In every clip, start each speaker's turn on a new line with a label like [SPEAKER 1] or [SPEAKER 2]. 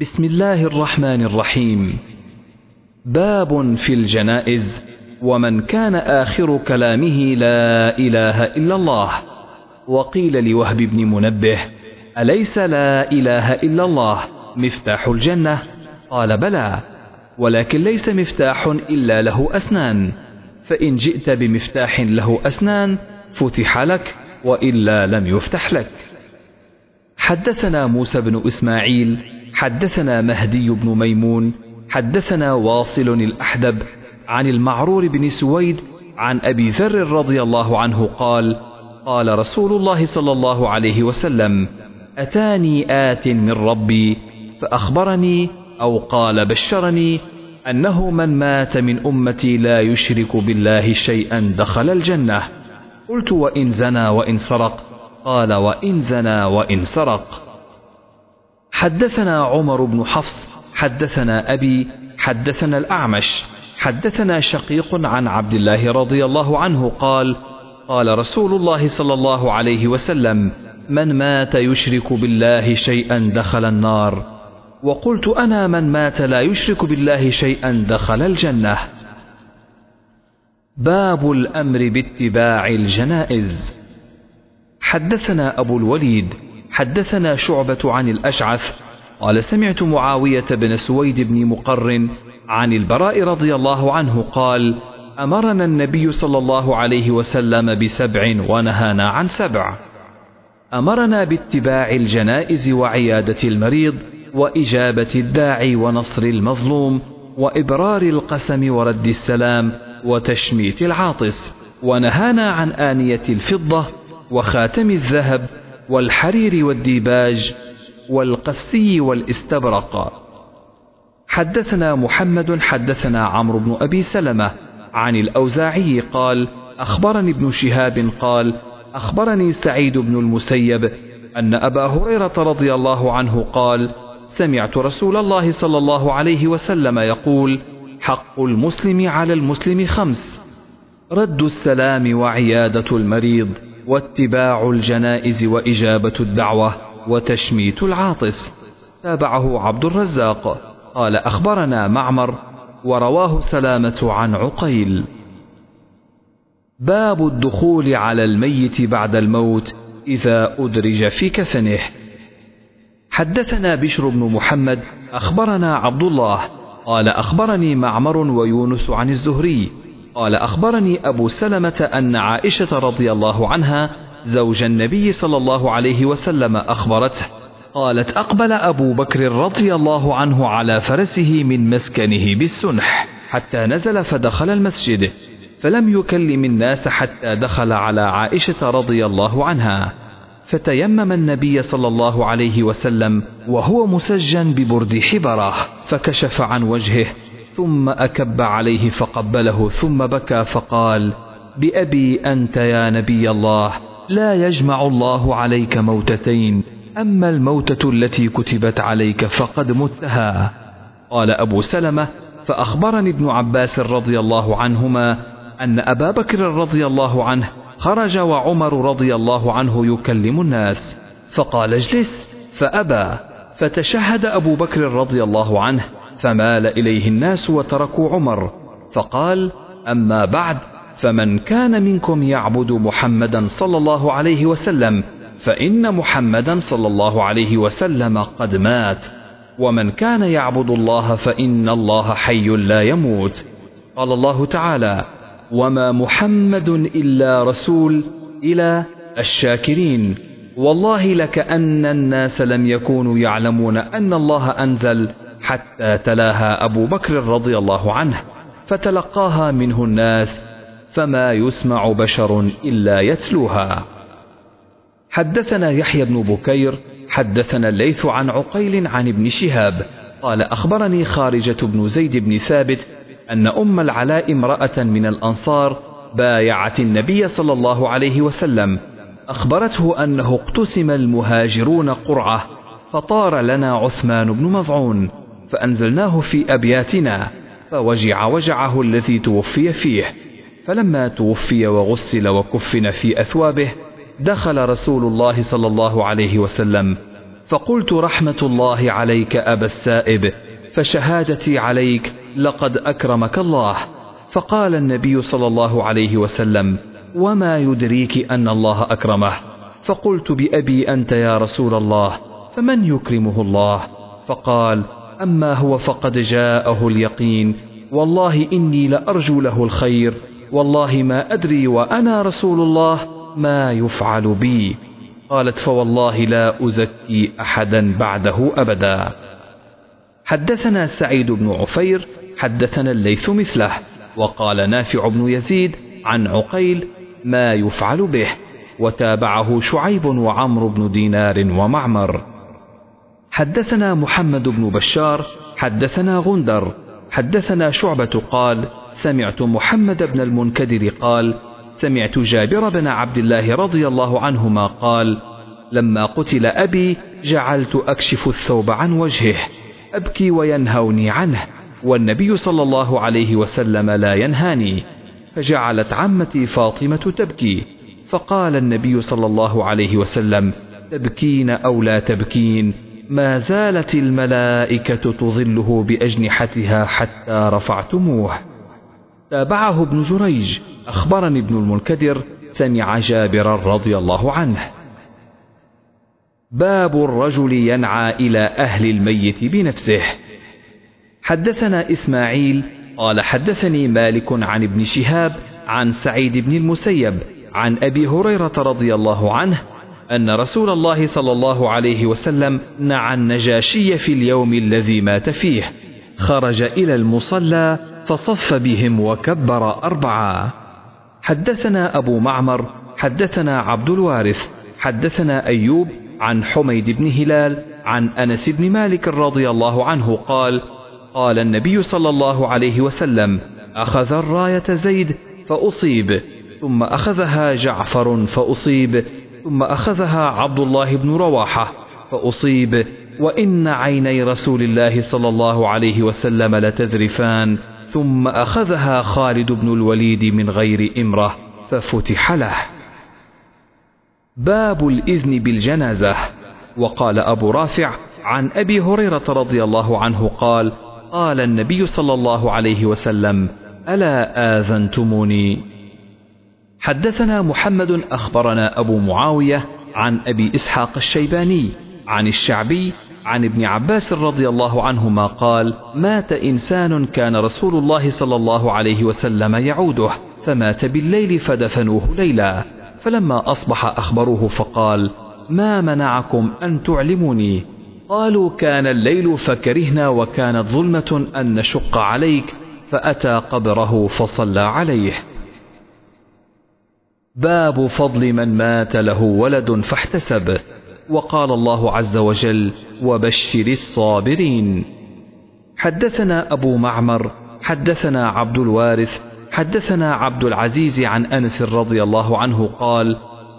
[SPEAKER 1] بسم الله الرحمن الرحيم. باب في الجنائز ومن كان آخر كلامه لا إله إلا الله. وقيل لوهب بن منبه أليس لا إله إلا الله؟ مفتاح الجنة؟ قال بلى ولكن ليس مفتاح إلا له أسنان. فإن جئت بمفتاح له أسنان فتح لك وإلا لم يفتح لك. حدثنا موسى بن إسماعيل حدثنا مهدي بن ميمون حدثنا واصل الأحدب عن المعرور بن سويد عن أبي ذر رضي الله عنه قال قال رسول الله صلى الله عليه وسلم أتاني آت من ربي فأخبرني أو قال بشرني أنه من مات من أمتي لا يشرك بالله شيئا دخل الجنة. قلت وإن زنى وإن سرق؟ قال وإن زنى وإن سرق. حدثنا عمر بن حفص حدثنا أبي حدثنا الأعمش حدثنا شقيق عن عبد الله رضي الله عنه قال قال رسول الله صلى الله عليه وسلم من مات يشرك بالله شيئا دخل النار. وقلت أنا من مات لا يشرك بالله شيئا دخل الجنة. باب الأمر باتباع الجنائز. حدثنا أبو الوليد حدثنا شعبة عن الأشعث قال سمعت معاوية بن سويد بن مقر عن البراء رضي الله عنه قال أمرنا النبي صلى الله عليه وسلم بسبع ونهانا عن سبع. أمرنا باتباع الجنائز وعيادة المريض وإجابة الداعي ونصر المظلوم وإبرار القسم ورد السلام وتشميت العاطس ونهانا عن آنية الفضة وخاتم الذهب والحرير والديباج والقسي والاستبرق. حدثنا محمد حدثنا عمرو بن أبي سلمة عن الأوزاعي قال أخبرني ابن شهاب قال أخبرني سعيد بن المسيب أن أبا هريرة رضي الله عنه قال سمعت رسول الله صلى الله عليه وسلم يقول حق المسلم على المسلم خمس رد السلام وعيادة المريض. واتباع الجنائز وإجابة الدعوة وتشميت العاطس. تابعه عبد الرزاق. قال أخبرنا معمر ورواه سلامة عن عقيل. باب الدخول على الميت بعد الموت إذا أدرج في كفنه. حدثنا بشر بن محمد أخبرنا عبد الله. قال أخبرني معمر ويونس عن الزهري. قال أخبرني أبو سلمة أن عائشة رضي الله عنها زوج النبي صلى الله عليه وسلم أخبرته. قالت أقبل أبو بكر رضي الله عنه على فرسه من مسكنه بالسنح حتى نزل فدخل المسجد فلم يكلم الناس حتى دخل على عائشة رضي الله عنها. فتيمم النبي صلى الله عليه وسلم وهو مسجن ببرد حبره فكشف عن وجهه ثم أكب عليه فقبله ثم بكى فقال بأبي أنت يا نبي الله لا يجمع الله عليك موتتين أما الموتة التي كتبت عليك فقد متها. قال أبو سلمة فأخبرني ابن عباس رضي الله عنهما أن أبا بكر رضي الله عنه خرج وعمر رضي الله عنه يكلم الناس فقال اجلس فأبى فتشهد أبو بكر رضي الله عنه فمال إليه الناس وتركوا عمر. فقال أما بعد فمن كان منكم يعبد محمدا صلى الله عليه وسلم فإن محمدا صلى الله عليه وسلم قد مات. ومن كان يعبد الله فإن الله حي لا يموت. قال الله تعالى وما محمد إلا رسول إلى الشاكرين. والله لكأن الناس لم يكونوا يعلمون أن الله أنزل حتى تلاها أبو بكر رضي الله عنه فتلقاها منه الناس فما يسمع بشر إلا يتلوها. حدثنا يحيى بن بكير حدثنا الليث عن عقيل عن ابن شهاب قال أخبرني خارجة بن زيد بن ثابت أن أم العلاء امرأة من الأنصار بايعت النبي صلى الله عليه وسلم أخبرته أنه اقتسم المهاجرون قرعة فطار لنا عثمان بن مضعون فأنزلناه في أبياتنا فوجع وجعه الذي توفي فيه. فلما توفي وغسل وكفن في أثوابه دخل رسول الله صلى الله عليه وسلم. فقلت رحمة الله عليك أبا السائب فشهادتي عليك لقد أكرمك الله. فقال النبي صلى الله عليه وسلم وما يدريك أن الله أكرمه؟ فقلت بأبي أنت يا رسول الله فمن يكرمه الله؟ فقال أما هو فقد جاءه اليقين. والله إني لأرجو له الخير. والله ما أدري وأنا رسول الله ما يفعل بي. قالت فوالله لا أزكي أحدا بعده أبدا. حدثنا سعيد بن عفير حدثنا الليث مثله وقال نافع بن يزيد عن عقيل ما يفعل به وتابعه شعيب وعمر بن دينار ومعمر. حدثنا محمد بن بشار حدثنا غندر حدثنا شعبة قال سمعت محمد بن المنكدر قال سمعت جابر بن عبد الله رضي الله عنهما قال لما قتل أبي جعلت أكشف الثوب عن وجهه أبكي وينهوني عنه والنبي صلى الله عليه وسلم لا ينهاني فجعلت عمتي فاطمة تبكي فقال النبي صلى الله عليه وسلم تبكين أو لا تبكين؟ ما زالت الملائكة تظله بأجنحتها حتى رفعتموه. تابعه ابن جريج أخبرني ابن المنكدر سمع جابرا رضي الله عنه. باب الرجل ينعى إلى أهل الميت بنفسه. حدثنا إسماعيل قال حدثني مالك عن ابن شهاب عن سعيد بن المسيب عن أبي هريرة رضي الله عنه أن رسول الله صلى الله عليه وسلم نعى النجاشي في اليوم الذي مات فيه. خرج إلى المصلى فصف بهم وكبر أربعة. حدثنا أبو معمر حدثنا عبد الوارث حدثنا أيوب عن حميد بن هلال عن أنس بن مالك رضي الله عنه قال قال النبي صلى الله عليه وسلم أخذ الراية زيد فأصيب ثم أخذها جعفر فأصيب ثم أخذها عبد الله بن رواحة فأصيب. وإن عيني رسول الله صلى الله عليه وسلم لتذرفان ثم أخذها خالد بن الوليد من غير إمرة ففتح له. باب الإذن بالجنازة. وقال أبو رافع عن أبي هريرة رضي الله عنه قال قال النبي صلى الله عليه وسلم ألا آذنتموني؟ حدثنا محمد أخبرنا أبو معاوية عن أبي إسحاق الشيباني عن الشعبي عن ابن عباس رضي الله عنهما قال مات إنسان كان رسول الله صلى الله عليه وسلم يعوده فمات بالليل فدفنوه ليلا. فلما أصبح أخبروه فقال ما منعكم أن تعلموني؟ قالوا كان الليل فكرهنا وكانت ظلمة أن نشق عليك. فأتى قبره فصلى عليه. باب فضل من مات له ولد فاحتسب. وقال الله عز وجل وبشر الصابرين. حدثنا أبو معمر حدثنا عبد الوارث حدثنا عبد العزيز عن أنس رضي الله عنه قال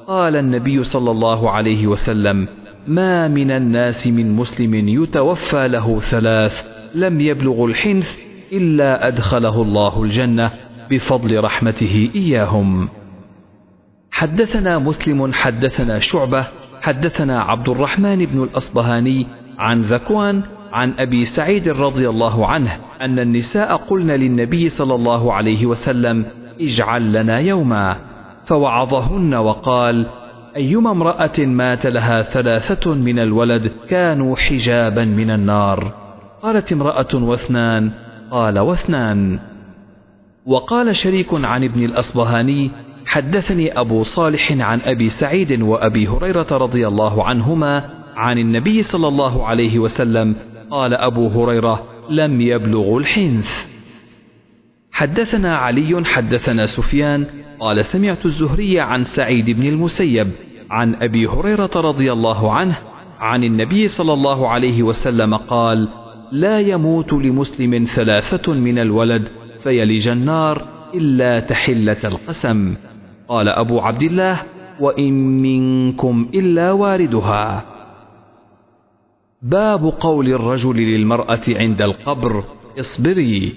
[SPEAKER 1] قال النبي صلى الله عليه وسلم ما من الناس من مسلم يتوفى له ثلاث لم يبلغ الحنث إلا أدخله الله الجنة بفضل رحمته إياهم. حدثنا مسلم حدثنا شعبة حدثنا عبد الرحمن بن الأصبهاني عن ذكوان عن أبي سعيد رضي الله عنه أن النساء قلن للنبي صلى الله عليه وسلم اجعل لنا يوما. فوعظهن وقال أيما امرأة مات لها ثلاثة من الولد كانوا حجابا من النار. قالت امرأة واثنان قال واثنان. وقال شريك عن ابن الأصبهاني حدثني أبو صالح عن أبي سعيد وأبي هريرة رضي الله عنهما عن النبي صلى الله عليه وسلم قال أبو هريرة لم يبلغ الحنث. حدثنا علي حدثنا سفيان قال سمعت الزهري عن سعيد بن المسيب عن أبي هريرة رضي الله عنه عن النبي صلى الله عليه وسلم قال لا يموت لمسلم ثلاثة من الولد فيلج النار إلا تحلة القسم. قال أبو عبد الله وإن منكم إلا واردها. باب قول الرجل للمرأة عند القبر اصبري.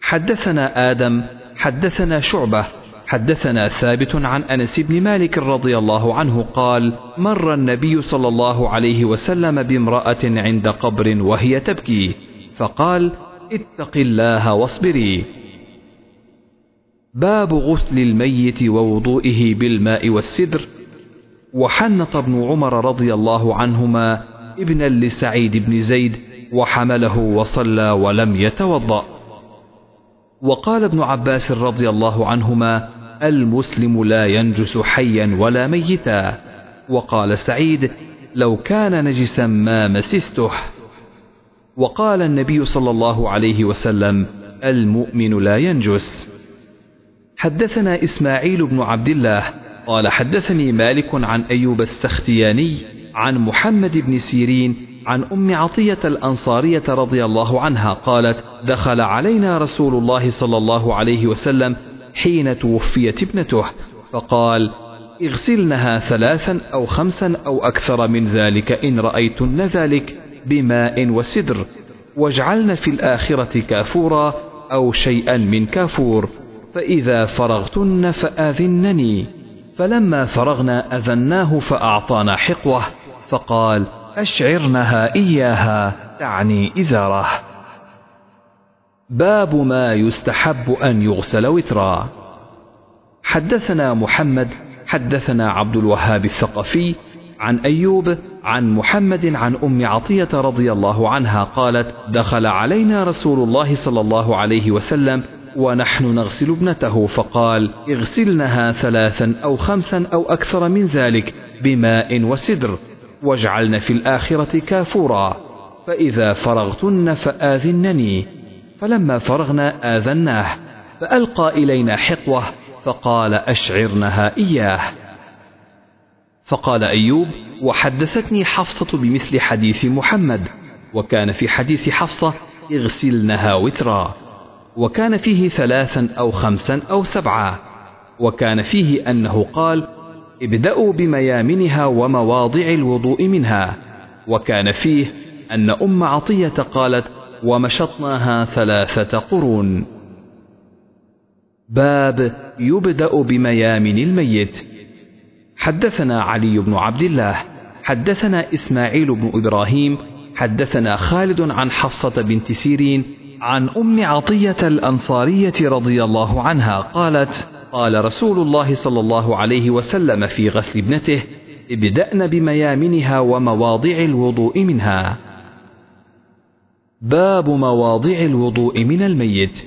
[SPEAKER 1] حدثنا آدم حدثنا شعبة حدثنا ثابت عن أنس بن مالك رضي الله عنه قال مر النبي صلى الله عليه وسلم بامرأة عند قبر وهي تبكي فقال اتق الله واصبري. باب غسل الميت ووضوئه بالماء والسدر. وحنط ابن عمر رضي الله عنهما ابنا لسعيد بن زيد وحمله وصلى ولم يتوضأ. وقال ابن عباس رضي الله عنهما المسلم لا ينجس حيا ولا ميتا. وقال سعيد لو كان نجسا ما مسسته. وقال النبي صلى الله عليه وسلم المؤمن لا ينجس. حدثنا إسماعيل بن عبد الله قال حدثني مالك عن أيوب السختياني عن محمد بن سيرين عن أم عطية الأنصارية رضي الله عنها قالت دخل علينا رسول الله صلى الله عليه وسلم حين توفيت ابنته فقال اغسلنها ثلاثا أو خمسا أو أكثر من ذلك إن رأيتن ذلك بماء وسدر واجعلن في الآخرة كافورا أو شيئا من كافور. فإذا فرغتن فآذنني. فلما فرغنا أذناه فأعطانا حقوة فقال أشعرنها إياها تعني إزاره. باب ما يستحب أن يغسل وترا. حدثنا محمد حدثنا عبد الوهاب الثقفي عن أيوب عن محمد عن أم عطية رضي الله عنها قالت دخل علينا رسول الله صلى الله عليه وسلم ونحن نغسل ابنته فقال اغسلنها ثلاثا أو خمسا أو أكثر من ذلك بماء وسدر واجعلن في الآخرة كافورا فإذا فرغتن فآذنني. فلما فرغنا آذناه فألقى إلينا حقوة فقال أشعرنها إياه. فقال أيوب وحدثتني حفصة بمثل حديث محمد وكان في حديث حفصة اغسلنها وترا. وكان فيه ثلاثا أو خمسا أو سبعا وكان فيه أنه قال ابدأوا بميامنها ومواضع الوضوء منها. وكان فيه أن أم عطية قالت ومشطناها ثلاثة قرون. باب يبدأ بميامن الميت. حدثنا علي بن عبد الله حدثنا إسماعيل بن إبراهيم حدثنا خالد عن حفصة بنت سيرين عن أم عطية الأنصارية رضي الله عنها قالت قال رسول الله صلى الله عليه وسلم في غسل ابنته ابدأن بميامنها ومواضع الوضوء منها. باب مواضع الوضوء من الميت.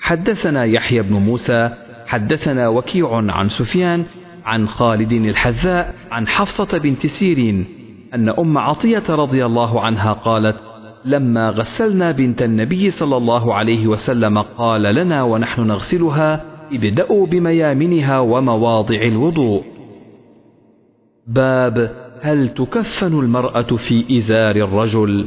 [SPEAKER 1] حدثنا يحيى بن موسى حدثنا وكيع عن سفيان عن خالد الحذاء عن حفصة بنت سيرين أن أم عطية رضي الله عنها قالت لما غسلنا بنت النبي صلى الله عليه وسلم قال لنا ونحن نغسلها ابدأوا بميامنها ومواضع الوضوء. باب هل تكفن المرأة في إزار الرجل؟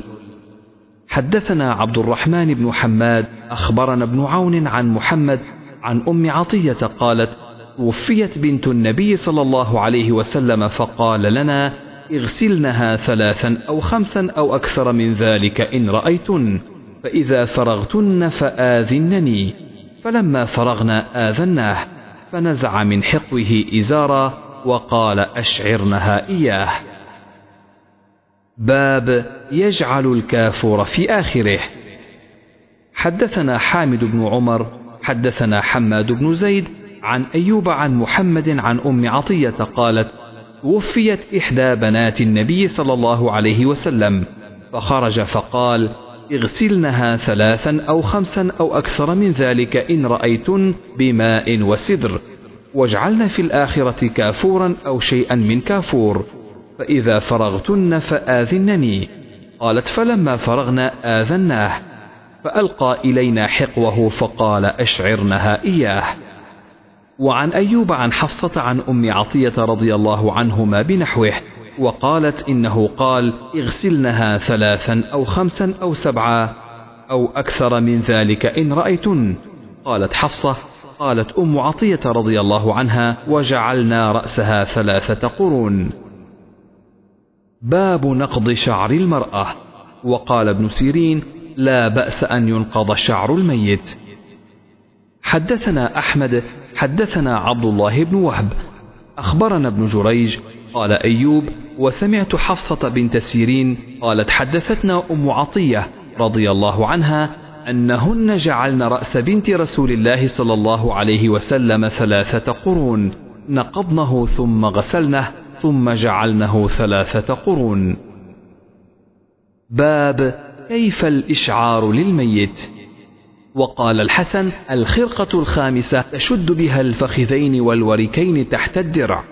[SPEAKER 1] حدثنا عبد الرحمن بن حماد أخبرنا ابن عون عن محمد عن أم عطية قالت وفيت بنت النبي صلى الله عليه وسلم فقال لنا اغسلنها ثلاثا أو خمسا أو أكثر من ذلك إن رأيتن. فإذا فرغتن فآذنني. فلما فرغنا آذناه فنزع من حقوه إزارا وقال أشعرنها إياه. باب يجعل الكافور في آخره. حدثنا حامد بن عمر حدثنا حماد بن زيد عن أيوب عن محمد عن أم عطية قالت وفيت إحدى بنات النبي صلى الله عليه وسلم فخرج فقال اغسلنها ثلاثا أو خمسا أو أكثر من ذلك إن رأيتن بماء وسدر واجعلن في الآخرة كافورا أو شيئا من كافور فإذا فرغتن فآذنني. قالت فلما فرغنا آذناه. فألقى إلينا حقوه فقال أشعرنها إياه. وعن أيوب عن حفصة عن أم عطية رضي الله عنهما بنحوه وقالت إنه قال اغسلنها ثلاثا أو خمسا أو سبعا أو أكثر من ذلك إن رأيتن. قالت حفصة. قالت أم عطية رضي الله عنها وجعلنا رأسها ثلاثة قرون. باب نقض شعر المرأة. وقال ابن سيرين لا بأس أن ينقض شعر الميت. حدثنا أحمد حدثنا عبد الله بن وهب. أخبرنا ابن جريج قال أيوب وسمعت حفصة بنت سيرين قالت حدثتنا أم عطية رضي الله عنها أنهن جعلن رأس بنت رسول الله صلى الله عليه وسلم ثلاثة قرون. نقضنه ثم غسلنه ثم جعلنه ثلاثة قرون. باب كيف الإشعار للميت؟ وقال الحسن الخرقة الخامسة تشد بها الفخذين والوركين تحت الدرع.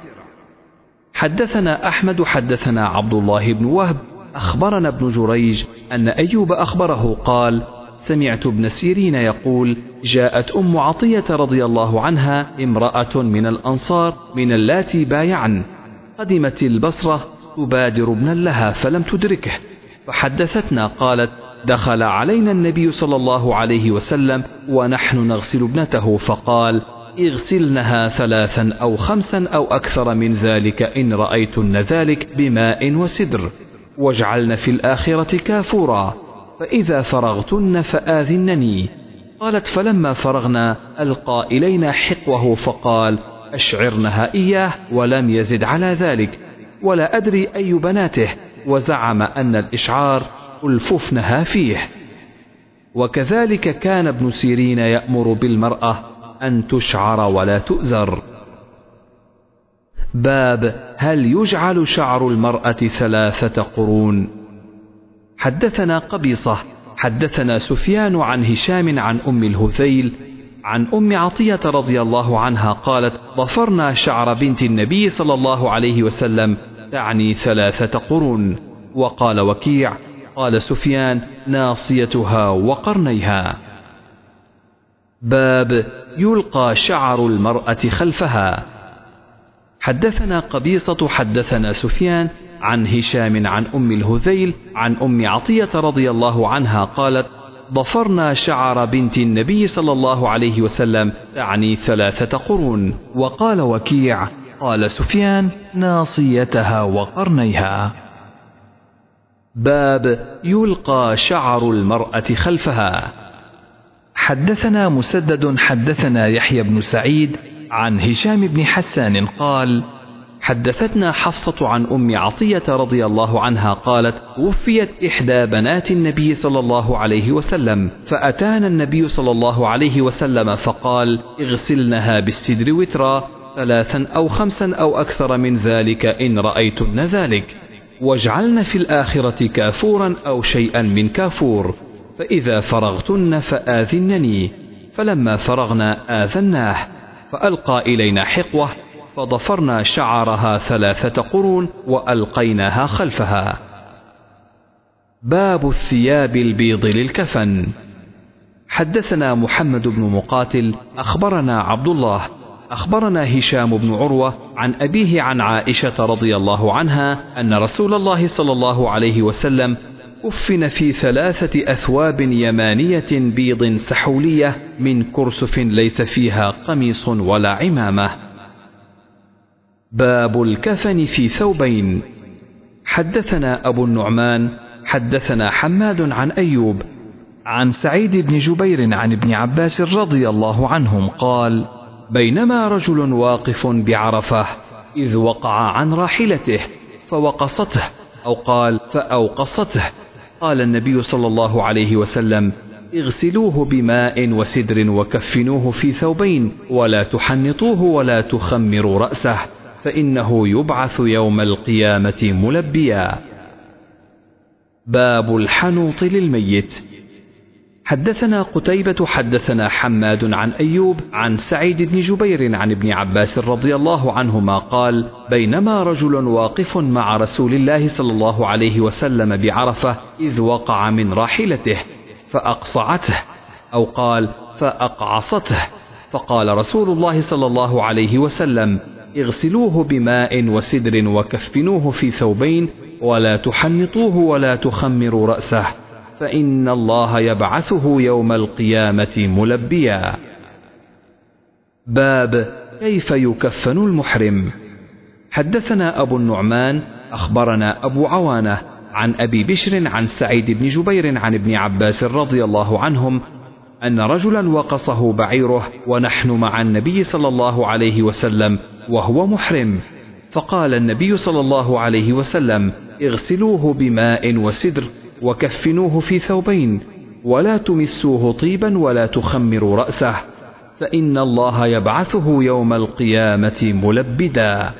[SPEAKER 1] حدثنا أحمد حدثنا عبد الله بن وهب أخبرنا ابن جريج أن أيوب أخبره قال سمعت ابن سيرين يقول جاءت أم عطية رضي الله عنها امرأة من الأنصار من اللاتي بايعن. قدمت البصرة تبادر ابنا لها فلم تدركه. فحدثتنا قالت دخل علينا النبي صلى الله عليه وسلم ونحن نغسل ابنته فقال اغسلنها ثلاثا أو خمسا أو أكثر من ذلك إن رأيتن ذلك بماء وسدر. واجعلن في الآخرة كافورا فإذا فرغتن فآذنني. قالت فلما فرغنا ألقى إلينا حقوه فقال أشعرنها إياه ولم يزد على ذلك ولا أدري أي بناته. وزعم أن الإشعار ألففنها فيه. وكذلك كان ابن سيرين يأمر بالمرأة أن تشعر ولا تؤزر. باب هل يجعل شعر المرأة ثلاثة قرون؟ حدثنا قبيصة حدثنا سفيان عن هشام عن أم الهذيل عن أم عطية رضي الله عنها قالت ضفرنا شعر بنت النبي صلى الله عليه وسلم تعني ثلاثة قرون. وقال وكيع قال سفيان ناصيتها وقرنيها. باب يلقى شعر المرأة خلفها. حدثنا قبيصة حدثنا سفيان عن هشام عن أم الهذيل عن أم عطية رضي الله عنها قالت ضفرنا شعر بنت النبي صلى الله عليه وسلم تعني ثلاثة قرون. وقال وكيع قال سفيان ناصيتها وقرنيها. باب يلقى شعر المرأة خلفها. حدثنا مسدد حدثنا يحيى بن سعيد عن هشام بن حسان قال حدثتنا حفصة عن أم عطية رضي الله عنها قالت وفيت إحدى بنات النبي صلى الله عليه وسلم فأتانا النبي صلى الله عليه وسلم فقال اغسلنها بالسدر وترا ثلاثا أو خمسا أو أكثر من ذلك إن رأيتن ذلك. واجعلن في الآخرة كافورا أو شيئا من كافور. فإذا فرغتن فآذنني. فلما فرغنا آذناه. فألقى إلينا حقوة. فضفرنا شعرها ثلاثة قرون وألقيناها خلفها. باب الثياب البيض للكفن. حدثنا محمد بن مقاتل أخبرنا عبد الله. أخبرنا هشام بن عروة عن أبيه عن عائشة رضي الله عنها أن رسول الله صلى الله عليه وسلم كفن في ثلاثة أثواب يمانية بيض سحولية من كرسف ليس فيها قميص ولا عمامة. باب الكفن في ثوبين. حدثنا أبو النعمان، حدثنا حماد عن أيوب، عن سعيد بن جبير عن ابن عباس رضي الله عنهم قال: بينما رجل واقف بعرفة إذ وقع عن راحلته فوقصته أو قال فأوقصته قال النبي صلى الله عليه وسلم اغسلوه بماء وسدر وكفنوه في ثوبين ولا تحنطوه ولا تخمروا رأسه فإنه يبعث يوم القيامة ملبيا. باب الحنوط للميت. حدثنا قتيبة حدثنا حماد عن أيوب عن سعيد بن جبير عن ابن عباس رضي الله عنهما قال بينما رجل واقف مع رسول الله صلى الله عليه وسلم بعرفة إذ وقع من راحلته فأقصعته أو قال فأقعصته. فقال رسول الله صلى الله عليه وسلم اغسلوه بماء وسدر وكفنوه في ثوبين ولا تحنطوه ولا تخمروا رأسه. فإن الله يبعثه يوم القيامة ملبيا. باب كيف يكفن المحرم؟ حدثنا أبو النعمان أخبرنا أبو عوانة عن أبي بشر عن سعيد بن جبير عن ابن عباس رضي الله عنهم أن رجلا وقصه بعيره ونحن مع النبي صلى الله عليه وسلم وهو محرم فقال النبي صلى الله عليه وسلم اغسلوه بماء وسدر وكفنوه في ثوبين ولا تمسوه طيبا ولا تخمروا رأسه فإن الله يبعثه يوم القيامة ملبدا.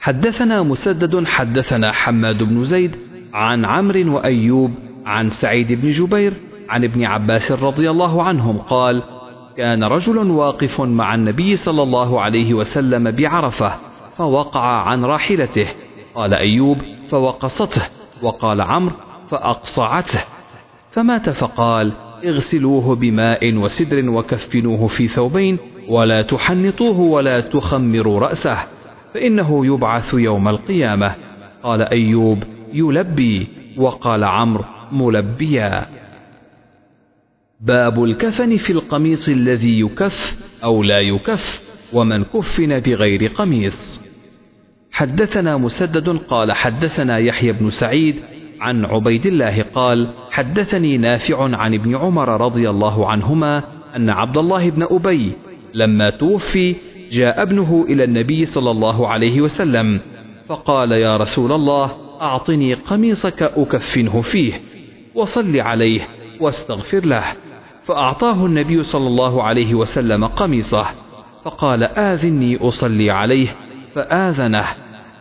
[SPEAKER 1] حدثنا مسدد حدثنا حماد بن زيد عن عمرو وأيوب عن سعيد بن جبير عن ابن عباس رضي الله عنهم قال كان رجل واقف مع النبي صلى الله عليه وسلم بعرفة فوقع عن راحلته. قال أيوب فوقصته وقال عمرو فأقصعته فمات فقال اغسلوه بماء وسدر وكفنوه في ثوبين ولا تحنطوه ولا تخمروا رأسه فإنه يبعث يوم القيامة. قال أيوب يلبي. وقال عمرو ملبيا. باب الكفن في القميص الذي يكف أو لا يكف ومن كفن بغير قميص. حدثنا مسدد قال حدثنا يحيى بن سعيد عن عبيد الله قال حدثني نافع عن ابن عمر رضي الله عنهما أن عبد الله بن أبي لما توفي جاء ابنه إلى النبي صلى الله عليه وسلم فقال يا رسول الله أعطني قميصك أكفنه فيه وصل عليه واستغفر له. فأعطاه النبي صلى الله عليه وسلم قميصه فقال آذني أصلي عليه. فآذنه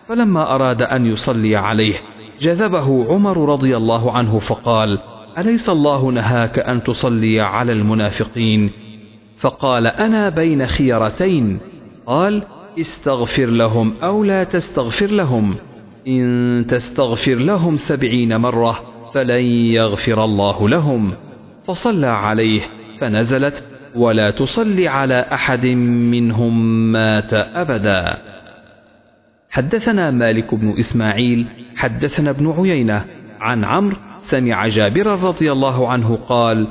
[SPEAKER 1] فلما أراد أن يصلي عليه جذبه عمر رضي الله عنه فقال أليس الله نهاك أن تصلي على المنافقين؟ فقال أنا بين خيرتين قال استغفر لهم أو لا تستغفر لهم. إن تستغفر لهم سبعين مرة فلن يغفر الله لهم. فصلى عليه فنزلت ولا تصلي على أحد منهم مات أبدا. حدثنا مالك بن إسماعيل حدثنا ابن عيينة عن عمرو سمع جابرا رضي الله عنه قال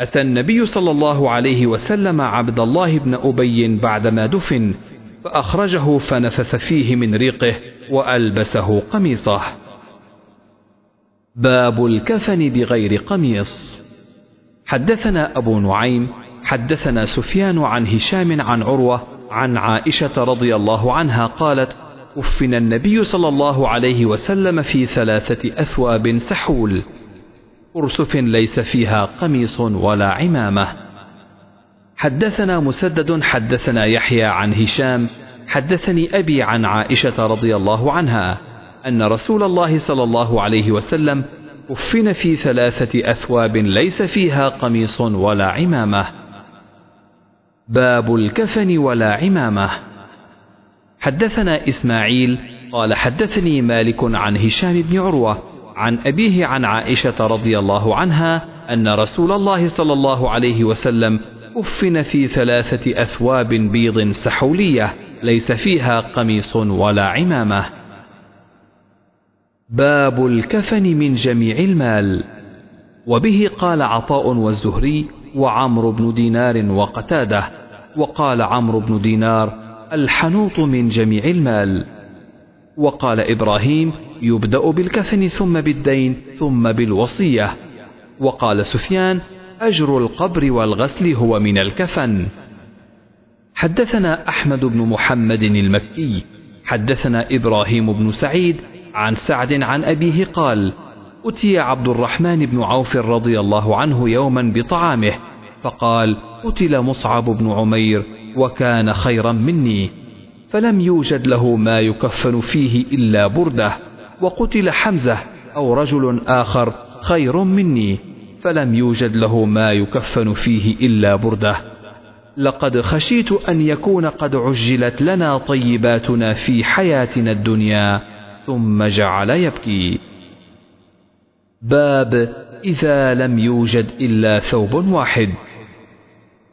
[SPEAKER 1] أتى النبي صلى الله عليه وسلم عبد الله بن أبي بعدما دفن فأخرجه فنفث فيه من ريقه وألبسه قميصه. باب الكفن بغير قميص. حدثنا أبو نعيم حدثنا سفيان عن هشام عن عروة عن عائشة رضي الله عنها قالت كفن النبي صلى الله عليه وسلم في ثلاثة أثواب سحول. أرسف ليس فيها قميص ولا عمامة. حدثنا مسدد حدثنا يحيى عن هشام حدثني أبي عن عائشة رضي الله عنها أن رسول الله صلى الله عليه وسلم كفن في ثلاثة أثواب ليس فيها قميص ولا عمامة. باب الكفن ولا عمامة. حدثنا إسماعيل قال حدثني مالك عن هشام بن عروة عن أبيه عن عائشة رضي الله عنها أن رسول الله صلى الله عليه وسلم كفن في ثلاثة أثواب بيض سحولية ليس فيها قميص ولا عمامة. باب الكفن من جميع المال. وبه قال عطاء والزهري وعمرو بن دينار وقتاده وقال عمرو بن دينار الحنوط من جميع المال. وقال إبراهيم يبدأ بالكفن ثم بالدين ثم بالوصية. وقال سفيان أجر القبر والغسل هو من الكفن. حدثنا أحمد بن محمد المكي. حدثنا إبراهيم بن سعيد عن سعد عن أبيه قال أتي عبد الرحمن بن عوف رضي الله عنه يوما بطعامه فقال قتل مصعب بن عمير وكان خيرا مني فلم يوجد له ما يكفن فيه إلا بردة وقتل حمزة أو رجل آخر خير مني فلم يوجد له ما يكفن فيه إلا بردة. لقد خشيت أن يكون قد عجلت لنا طيباتنا في حياتنا الدنيا ثم جعل يبكي. باب إذا لم يوجد إلا ثوب واحد.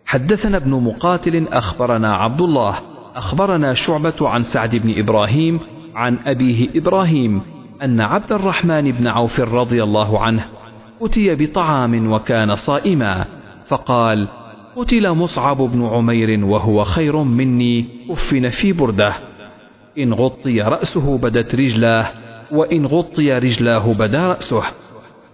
[SPEAKER 1] حدثنا ابن مقاتل أخبرنا عبد الله أخبرنا شعبة عن سعد بن إبراهيم عن أبيه إبراهيم أن عبد الرحمن بن عوف رضي الله عنه أتي بطعام وكان صائما فقال قتل مصعب بن عمير وهو خير مني أفن في بردة. إن غطي رأسه بدت رجلاه وإن غطي رجلاه بدا رأسه.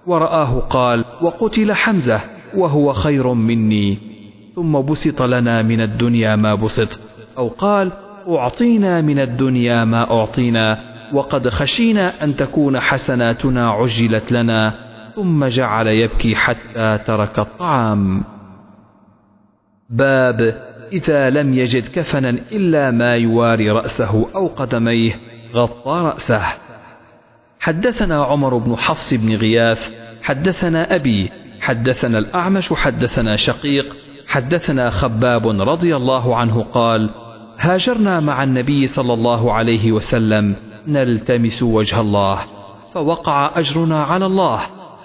[SPEAKER 1] ورآه قال وقتل حمزة وهو خير مني. ثم بسط لنا من الدنيا ما بسط أو قال أعطينا من الدنيا ما أعطينا وقد خشينا أن تكون حسناتنا عجلت لنا ثم جعل يبكي حتى ترك الطعام. باب إذا لم يجد كفنا إلا ما يواري رأسه أو قدميه غطى رأسه. حدثنا عمر بن حفص بن غياث حدثنا أبي حدثنا الأعمش حدثنا شقيق حدثنا خباب رضي الله عنه قال هاجرنا مع النبي صلى الله عليه وسلم نلتمس وجه الله فوقع أجرنا على الله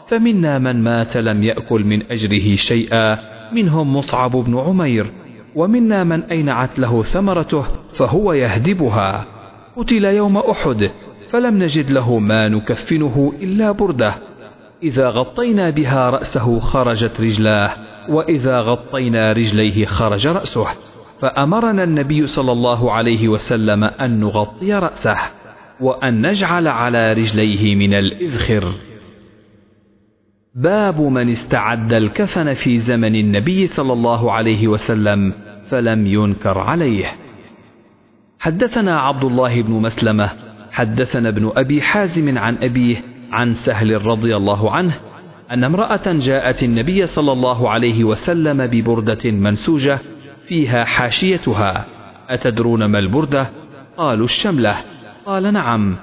[SPEAKER 1] فمنا من مات لم يأكل من أجره شيئا منهم مصعب بن عمير ومنا من أينعت له ثمرته فهو يهدبها. قتل يوم أحد فلم نجد له ما نكفنه إلا بردة. إذا غطينا بها رأسه خرجت رجلاه. وإذا غطينا رجليه خرج رأسه فأمرنا النبي صلى الله عليه وسلم أن نغطي رأسه وأن نجعل على رجليه من الإذخر. باب من استعد الكفن في زمن النبي صلى الله عليه وسلم فلم ينكر عليه. حدثنا عبد الله بن مسلمة حدثنا ابن أبي حازم عن أبيه عن سهل رضي الله عنه أن امرأة جاءت النبي صلى الله عليه وسلم ببردة منسوجة فيها حاشيتها. أتدرون ما البردة؟ قالوا الشملة. قال نعم.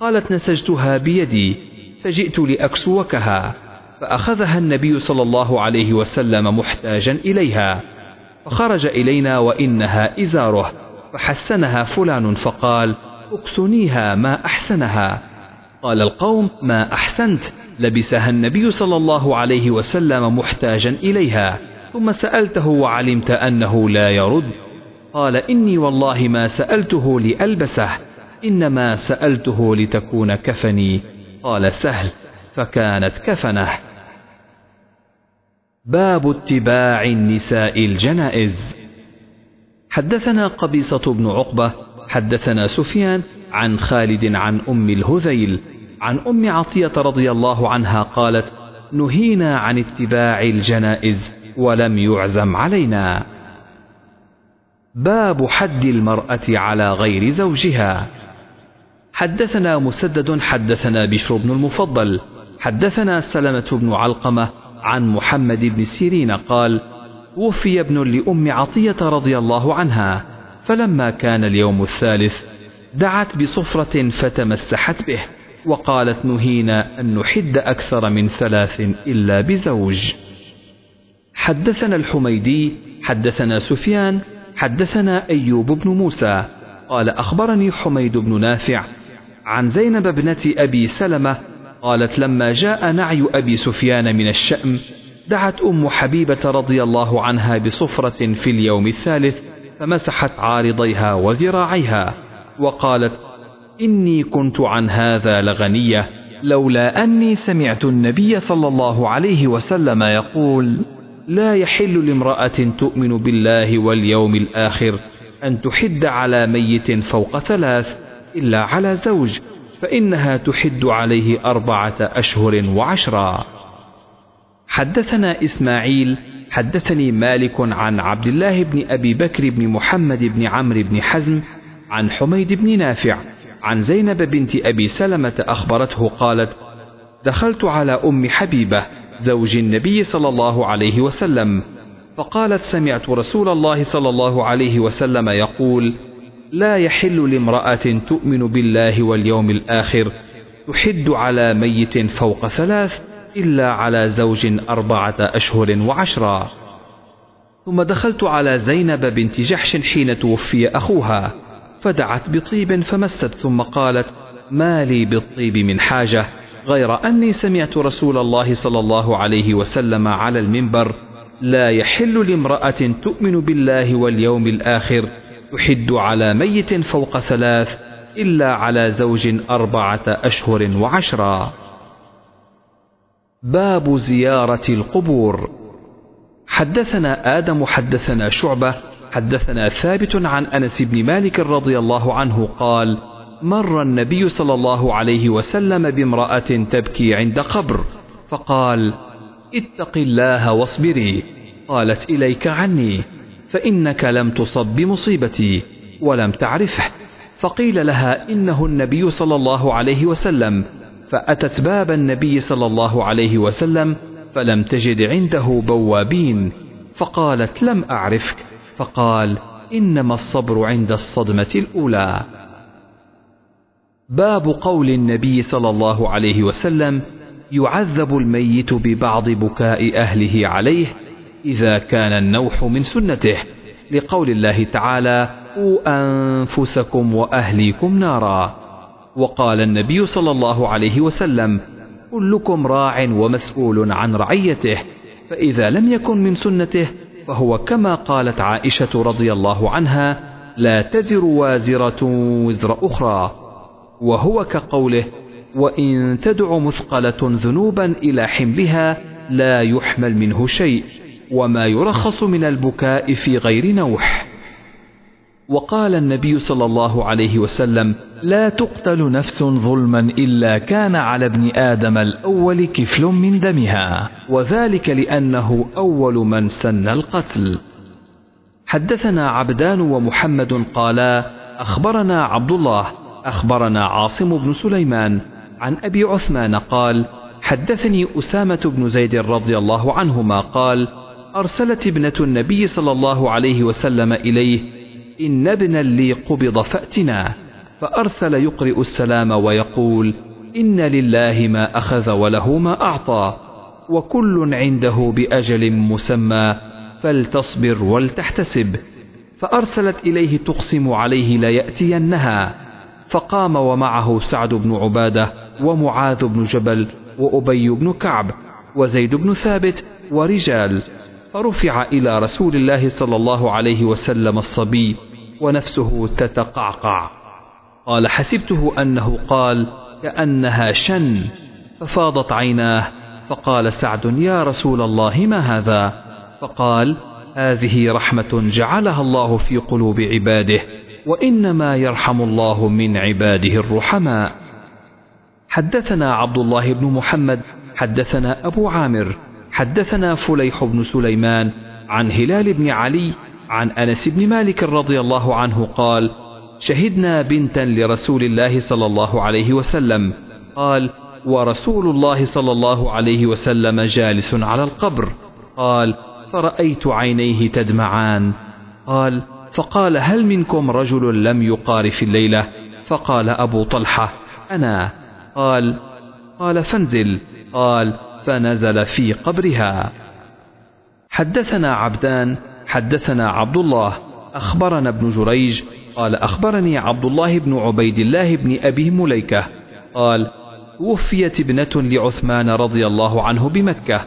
[SPEAKER 1] قالت نسجتها بيدي فجئت لأكسوكها. فأخذها النبي صلى الله عليه وسلم محتاجا إليها. فخرج إلينا وإنها إزاره. فحسنها فلان فقال أكسنيها ما أحسنها. قال القوم ما أحسنت. لبسها النبي صلى الله عليه وسلم محتاجا إليها ثم سألته وعلمت أنه لا يرد. قال إني والله ما سألته لألبسه إنما سألته لتكون كفني. قال سهل فكانت كفنه. باب اتباع النساء الجنائز. حدثنا قبيصة بن عقبة حدثنا سفيان عن خالد عن أم الهذيل عن أم عطية رضي الله عنها قالت نهينا عن اتباع الجنائز ولم يعزم علينا. باب حد المرأة على غير زوجها. حدثنا مسدد حدثنا بشر بن المفضل حدثنا سلمة بن علقمة عن محمد بن سيرين قال وفي ابن لأم عطية رضي الله عنها فلما كان اليوم الثالث دعت بصفرة فتمسحت به. وقالت نهينا أن نحد أكثر من ثلاث إلا بزوج. حدثنا الحميدي حدثنا سفيان حدثنا أيوب بن موسى. قال أخبرني حميد بن نافع عن زينب ابنة أبي سلمة. قالت لما جاء نعي أبي سفيان من الشأم دعت أم حبيبة رضي الله عنها بصفرة في اليوم الثالث فمسحت عارضيها وذراعيها وقالت إني كنت عن هذا لغنية لولا أني سمعت النبي صلى الله عليه وسلم يقول لا يحل لامرأة تؤمن بالله واليوم الآخر أن تحد على ميت فوق ثلاث إلا على زوج فإنها تحد عليه أربعة أشهر وعشرا. حدثنا إسماعيل حدثني مالك عن عبد الله بن أبي بكر بن محمد بن عمرو بن حزم عن حميد بن نافع عن زينب بنت أبي سلمة أخبرته قالت دخلت على أم حبيبة زوج النبي صلى الله عليه وسلم فقالت سمعت رسول الله صلى الله عليه وسلم يقول لا يحل لامرأة تؤمن بالله واليوم الآخر تحد على ميت فوق ثلاث إلا على زوج أربعة أشهر وعشرا ثم دخلت على زينب بنت جحش حين توفي أخوها. فدعت بطيب فمست ثم قالت ما لي بالطيب من حاجة غير أني سمعت رسول الله صلى الله عليه وسلم على المنبر لا يحل لامرأة تؤمن بالله واليوم الآخر تحد على ميت فوق ثلاث إلا على زوج أربعة أشهر وعشرا. باب زيارة القبور. حدثنا آدم حدثنا شعبة حدثنا ثابت عن أنس بن مالك رضي الله عنه قال مر النبي صلى الله عليه وسلم بامرأة تبكي عند قبر فقال اتق الله واصبري قالت إليك عني فإنك لم تصب بمصيبتي ولم تعرفه. فقيل لها إنه النبي صلى الله عليه وسلم فأتت باب النبي صلى الله عليه وسلم فلم تجد عنده بوابين فقالت لم أعرفك. فقال إنما الصبر عند الصدمة الأولى. باب قول النبي صلى الله عليه وسلم يعذب الميت ببعض بكاء أهله عليه إذا كان النوح من سنته لقول الله تعالى قوا أنفسكم وأهليكم نارا وقال النبي صلى الله عليه وسلم كلكم راع ومسؤول عن رعيته فإذا لم يكن من سنته فهو كما قالت عائشة رضي الله عنها لا تزر وازرة وزر أخرى وهو كقوله وإن تدع مثقلة ذنوبا إلى حملها لا يحمل منه شيء وما يرخص من البكاء في غير نوح. وقال النبي صلى الله عليه وسلم لا تقتل نفس ظلما إلا كان على ابن آدم الأول كفل من دمها وذلك لأنه أول من سن القتل. حدثنا عبدان ومحمد قالا أخبرنا عبد الله أخبرنا عاصم بن سليمان عن أبي عثمان قال حدثني أسامة بن زيد رضي الله عنهما قال أرسلت ابنة النبي صلى الله عليه وسلم إليه إن ابنا لي قبض فأتنا فأرسل يقرئ السلام ويقول إن لله ما أخذ وله ما أعطى وكل عنده بأجل مسمى فلتصبر ولتحتسب. فأرسلت إليه تقسم عليه ليأتينها. فقام ومعه سعد بن عبادة ومعاذ بن جبل وأبي بن كعب وزيد بن ثابت ورجال. فرفع إلى رسول الله صلى الله عليه وسلم الصبي ونفسه تتقعقع. قال حسبته أنه قال كأنها شن. ففاضت عيناه فقال سعد يا رسول الله ما هذا؟ فقال هذه رحمة جعلها الله في قلوب عباده وإنما يرحم الله من عباده الرحماء. حدثنا عبد الله بن محمد حدثنا أبو عامر حدثنا فليح بن سليمان عن هلال بن علي عن أنس بن مالك رضي الله عنه قال شهدنا بنتا لرسول الله صلى الله عليه وسلم. قال ورسول الله صلى الله عليه وسلم جالس على القبر. قال فرأيت عينيه تدمعان. قال فقال هل منكم رجل لم يقارف الليلة؟ فقال أبو طلحة أنا. قال قال فانزل. قال فنزل في قبرها. حدثنا عبدان حدثنا عبد الله أخبرنا ابن جريج قال أخبرني عبد الله بن عبيد الله بن أبي مليكة قال وفيت ابنة لعثمان رضي الله عنه بمكة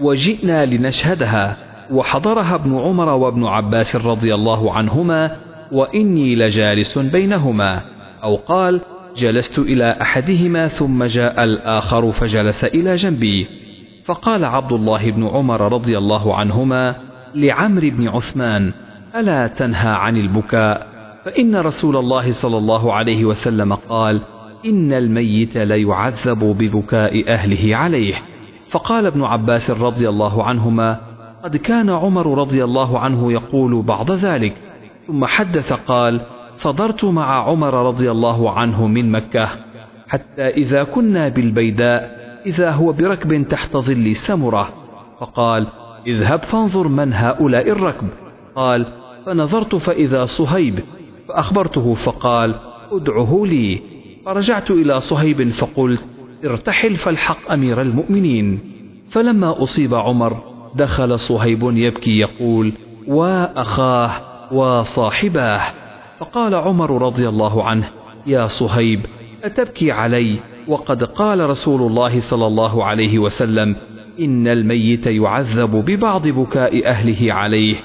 [SPEAKER 1] وجئنا لنشهدها وحضرها ابن عمر وابن عباس رضي الله عنهما وإني لجالس بينهما. أو قال جلست إلى أحدهما ثم جاء الآخر فجلس إلى جنبي. فقال عبد الله بن عمر رضي الله عنهما لعمرو بن عثمان ألا تنهى عن البكاء؟ فإن رسول الله صلى الله عليه وسلم قال إن الميت ليعذب ببكاء أهله عليه. فقال ابن عباس رضي الله عنهما قد كان عمر رضي الله عنه يقول بعض ذلك. ثم حدث قال صدرت مع عمر رضي الله عنه من مكة حتى إذا كنا بالبيداء إذا هو بركب تحت ظل سمرة. فقال اذهب فانظر من هؤلاء الركب. قال فنظرت فإذا صهيب فأخبرته فقال ادعه لي. فرجعت إلى صهيب فقلت ارتحل فالحق أمير المؤمنين. فلما أصيب عمر دخل صهيب يبكي يقول وأخاه وصاحباه فقال عمر رضي الله عنه يا صهيب أتبكي علي؟ وقد قال رسول الله صلى الله عليه وسلم إن الميت يعذب ببعض بكاء أهله عليه.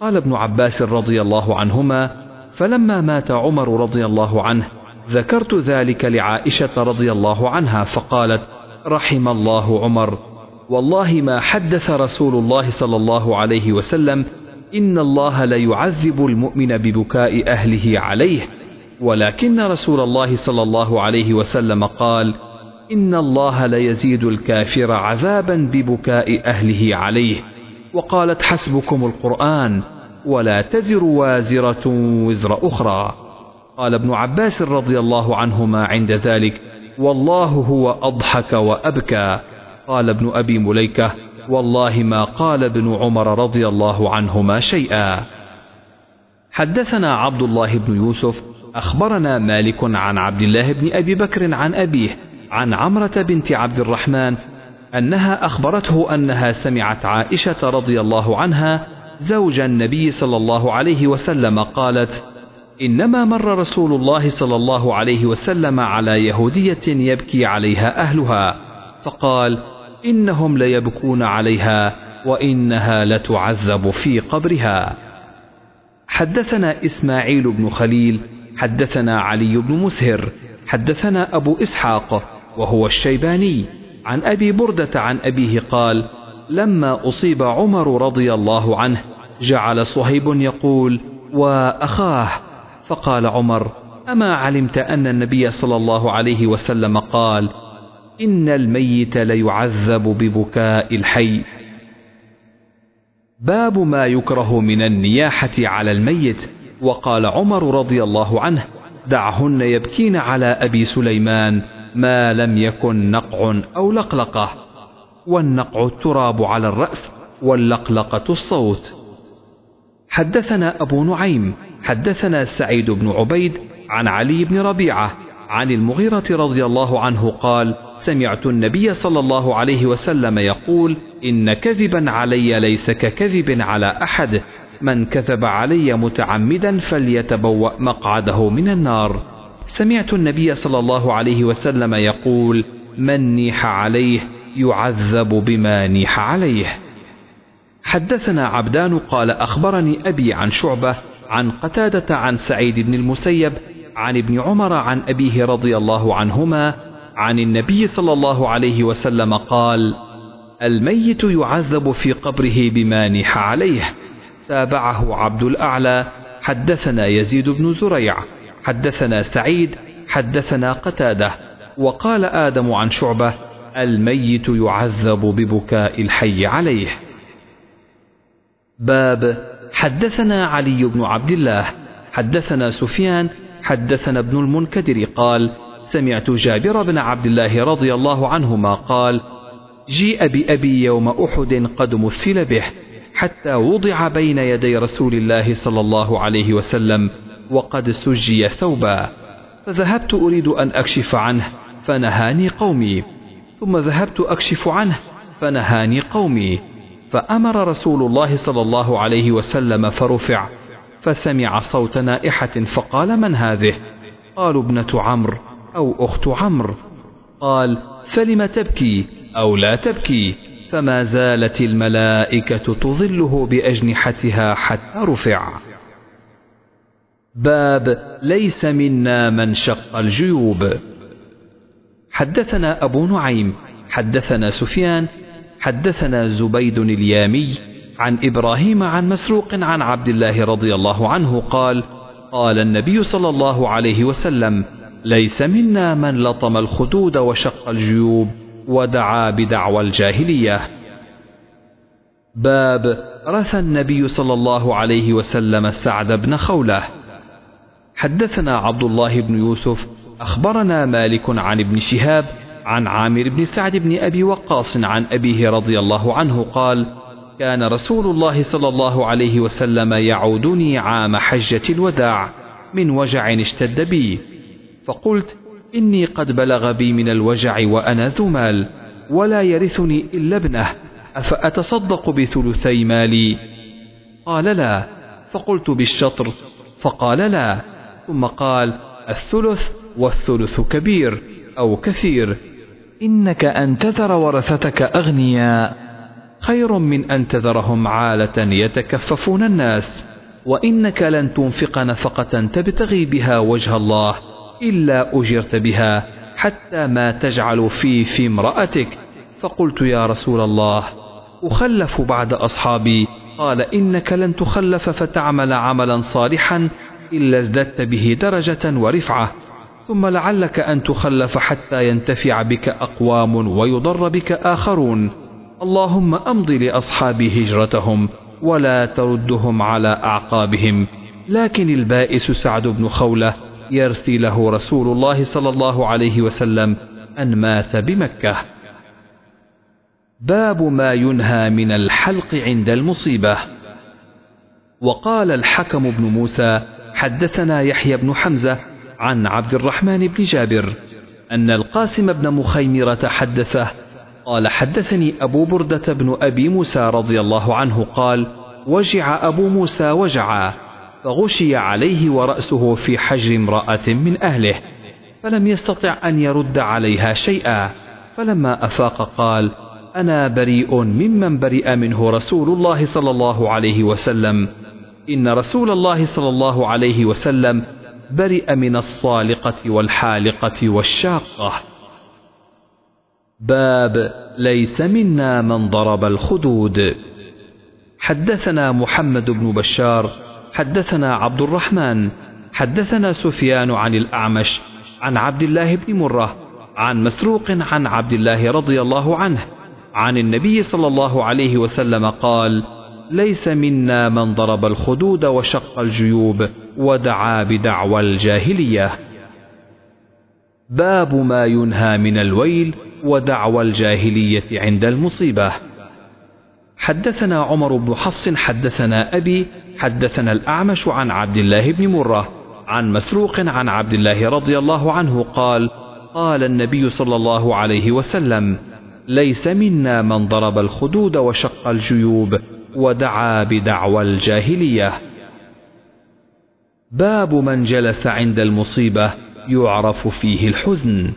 [SPEAKER 1] قال ابن عباس رضي الله عنهما فلما مات عمر رضي الله عنه ذكرت ذلك لعائشة رضي الله عنها فقالت رحم الله عمر. والله ما حدث رسول الله صلى الله عليه وسلم إن الله ليعذب المؤمن ببكاء أهله عليه. ولكن رسول الله صلى الله عليه وسلم قال إن الله ليزيد الكافر عذابا ببكاء أهله عليه وقالت حسبكم القرآن ولا تزر وازرة وزر أخرى. قال ابن عباس رضي الله عنهما عند ذلك والله هو أضحك وأبكى. قال ابن أبي مليكة والله ما قال ابن عمر رضي الله عنهما شيئا. حدثنا عبد الله بن يوسف أخبرنا مالك عن عبد الله بن أبي بكر عن أبيه عن عمرة بنت عبد الرحمن أنها أخبرته أنها سمعت عائشة رضي الله عنها زوج النبي صلى الله عليه وسلم قالت إنما مر رسول الله صلى الله عليه وسلم على يهودية يبكي عليها أهلها فقال إنهم ليبكون عليها وإنها لتعذب في قبرها. حدثنا إسماعيل بن خليل حدثنا علي بن مسهر حدثنا أبو إسحاق وهو الشيباني عن أبي بردة عن أبيه قال لما أصيب عمر رضي الله عنه جعل صهيب يقول وأخاه؟ فقال عمر أما علمت أن النبي صلى الله عليه وسلم قال إن الميت ليعذب ببكاء الحي باب ما يكره من النياحة على الميت وقال عمر رضي الله عنه دعهن يبكين على أبي سليمان ما لم يكن نقع أو لقلقة والنقع التراب على الرأس واللقلقة الصوت. حدثنا أبو نعيم حدثنا سعيد بن عبيد عن علي بن ربيعة عن المغيرة رضي الله عنه قال سمعت النبي صلى الله عليه وسلم يقول إن كذبا علي ليس ككذب على أحد من كذب علي متعمدا فليتبوأ مقعده من النار. سمعت النبي صلى الله عليه وسلم يقول من نيح عليه يعذب بما نيح عليه. حدثنا عبدان قال أخبرني أبي عن شعبة عن قتادة عن سعيد بن المسيب عن ابن عمر عن أبيه رضي الله عنهما عن النبي صلى الله عليه وسلم قال الميت يعذب في قبره بما نيح عليه. تابعه عبد الأعلى حدثنا يزيد بن زريع. حدثنا سعيد حدثنا قتادة وقال آدم عن شعبة الميت يعذب ببكاء الحي عليه. باب حدثنا علي بن عبد الله حدثنا سفيان حدثنا ابن المنكدر قال سمعت جابر بن عبد الله رضي الله عنهما قال جيء بأبي يوم أحد قد مثل به حتى وضع بين يدي رسول الله صلى الله عليه وسلم وقد سجي ثوبا. فذهبت أريد أن أكشف عنه فنهاني قومي. ثم ذهبت أكشف عنه فنهاني قومي. فأمر رسول الله صلى الله عليه وسلم فرفع فسمع صوت نائحة فقال من هذه؟ قالوا ابنة عمرو أو أخت عمرو قال فلم تبكي أو لا تبكي؟ فما زالت الملائكة تظله بأجنحتها حتى رفع باب ليس منا من شق الجيوب. حدثنا أبو نعيم حدثنا سفيان حدثنا زبيد اليامي عن إبراهيم عن مسروق عن عبد الله رضي الله عنه قال قال النبي صلى الله عليه وسلم ليس منا من لطم الخدود وشق الجيوب ودعا بدعوى الجاهلية. باب رثى النبي صلى الله عليه وسلم سعد بن خولة. حدثنا عبد الله بن يوسف أخبرنا مالك عن ابن شهاب عن عامر بن سعد بن أبي وقاص عن أبيه رضي الله عنه قال كان رسول الله صلى الله عليه وسلم يعودني عام حجة الوداع من وجع اشتد بي. فقلت إني قد بلغ بي من الوجع وأنا ذو مال ولا يرثني إلا ابنه أفأتصدق بثلثي مالي؟ قال لا. فقلت بالشطر فقال لا. ثم قال الثلث والثلث كبير أو كثير. إنك أن تذر ورثتك أغنياء. خير من أن تذرهم عالة يتكففون الناس. وإنك لن تنفق نفقة تبتغي بها وجه الله إلا أجرت بها حتى ما تجعل في في امرأتك. فقلت يا رسول الله أخلف بعد أصحابي. قال إنك لن تخلف فتعمل عملا صالحا إلا ازددت به درجة ورفعة ثم لعلك أن تخلف حتى ينتفع بك أقوام ويضر بك آخرون. اللهم أمض لأصحاب هجرتهم ولا تردهم على أعقابهم. لكن البائس سعد بن خولة يرثي له رسول الله صلى الله عليه وسلم أن مات بمكة. باب ما ينهى من الحلق عند المصيبة. وقال الحكم بن موسى حدثنا يحيى بن حمزة عن عبد الرحمن بن جابر أن القاسم بن مخيمرة حدثه. قال حدثني أبو بردة بن أبي موسى رضي الله عنه قال وجع أبو موسى وجعا فغشي عليه ورأسه في حجر امرأة من أهله فلم يستطع أن يرد عليها شيئا. فلما أفاق قال أنا بريء ممن برئ منه رسول الله صلى الله عليه وسلم. إن رسول الله صلى الله عليه وسلم برئ من الصالقة والحالقة والشاقة. باب ليس منا من ضرب الخدود. حدثنا محمد بن بشار حدثنا عبد الرحمن حدثنا سفيان عن الأعمش عن عبد الله بن مرة عن مسروق عن عبد الله رضي الله عنه عن النبي صلى الله عليه وسلم قال ليس منا من ضرب الخدود وشق الجيوب ودعا بدعوى الجاهلية. باب ما ينهى من الويل ودعوى الجاهلية عند المصيبة. حدثنا عمر بن حفص حدثنا أبي حدثنا الأعمش عن عبد الله بن مرة عن مسروق عن عبد الله رضي الله عنه قال قال النبي صلى الله عليه وسلم ليس منا من ضرب الخدود وشق الجيوب ودعا بدعوى الجاهلية. باب من جلس عند المصيبة يعرف فيه الحزن.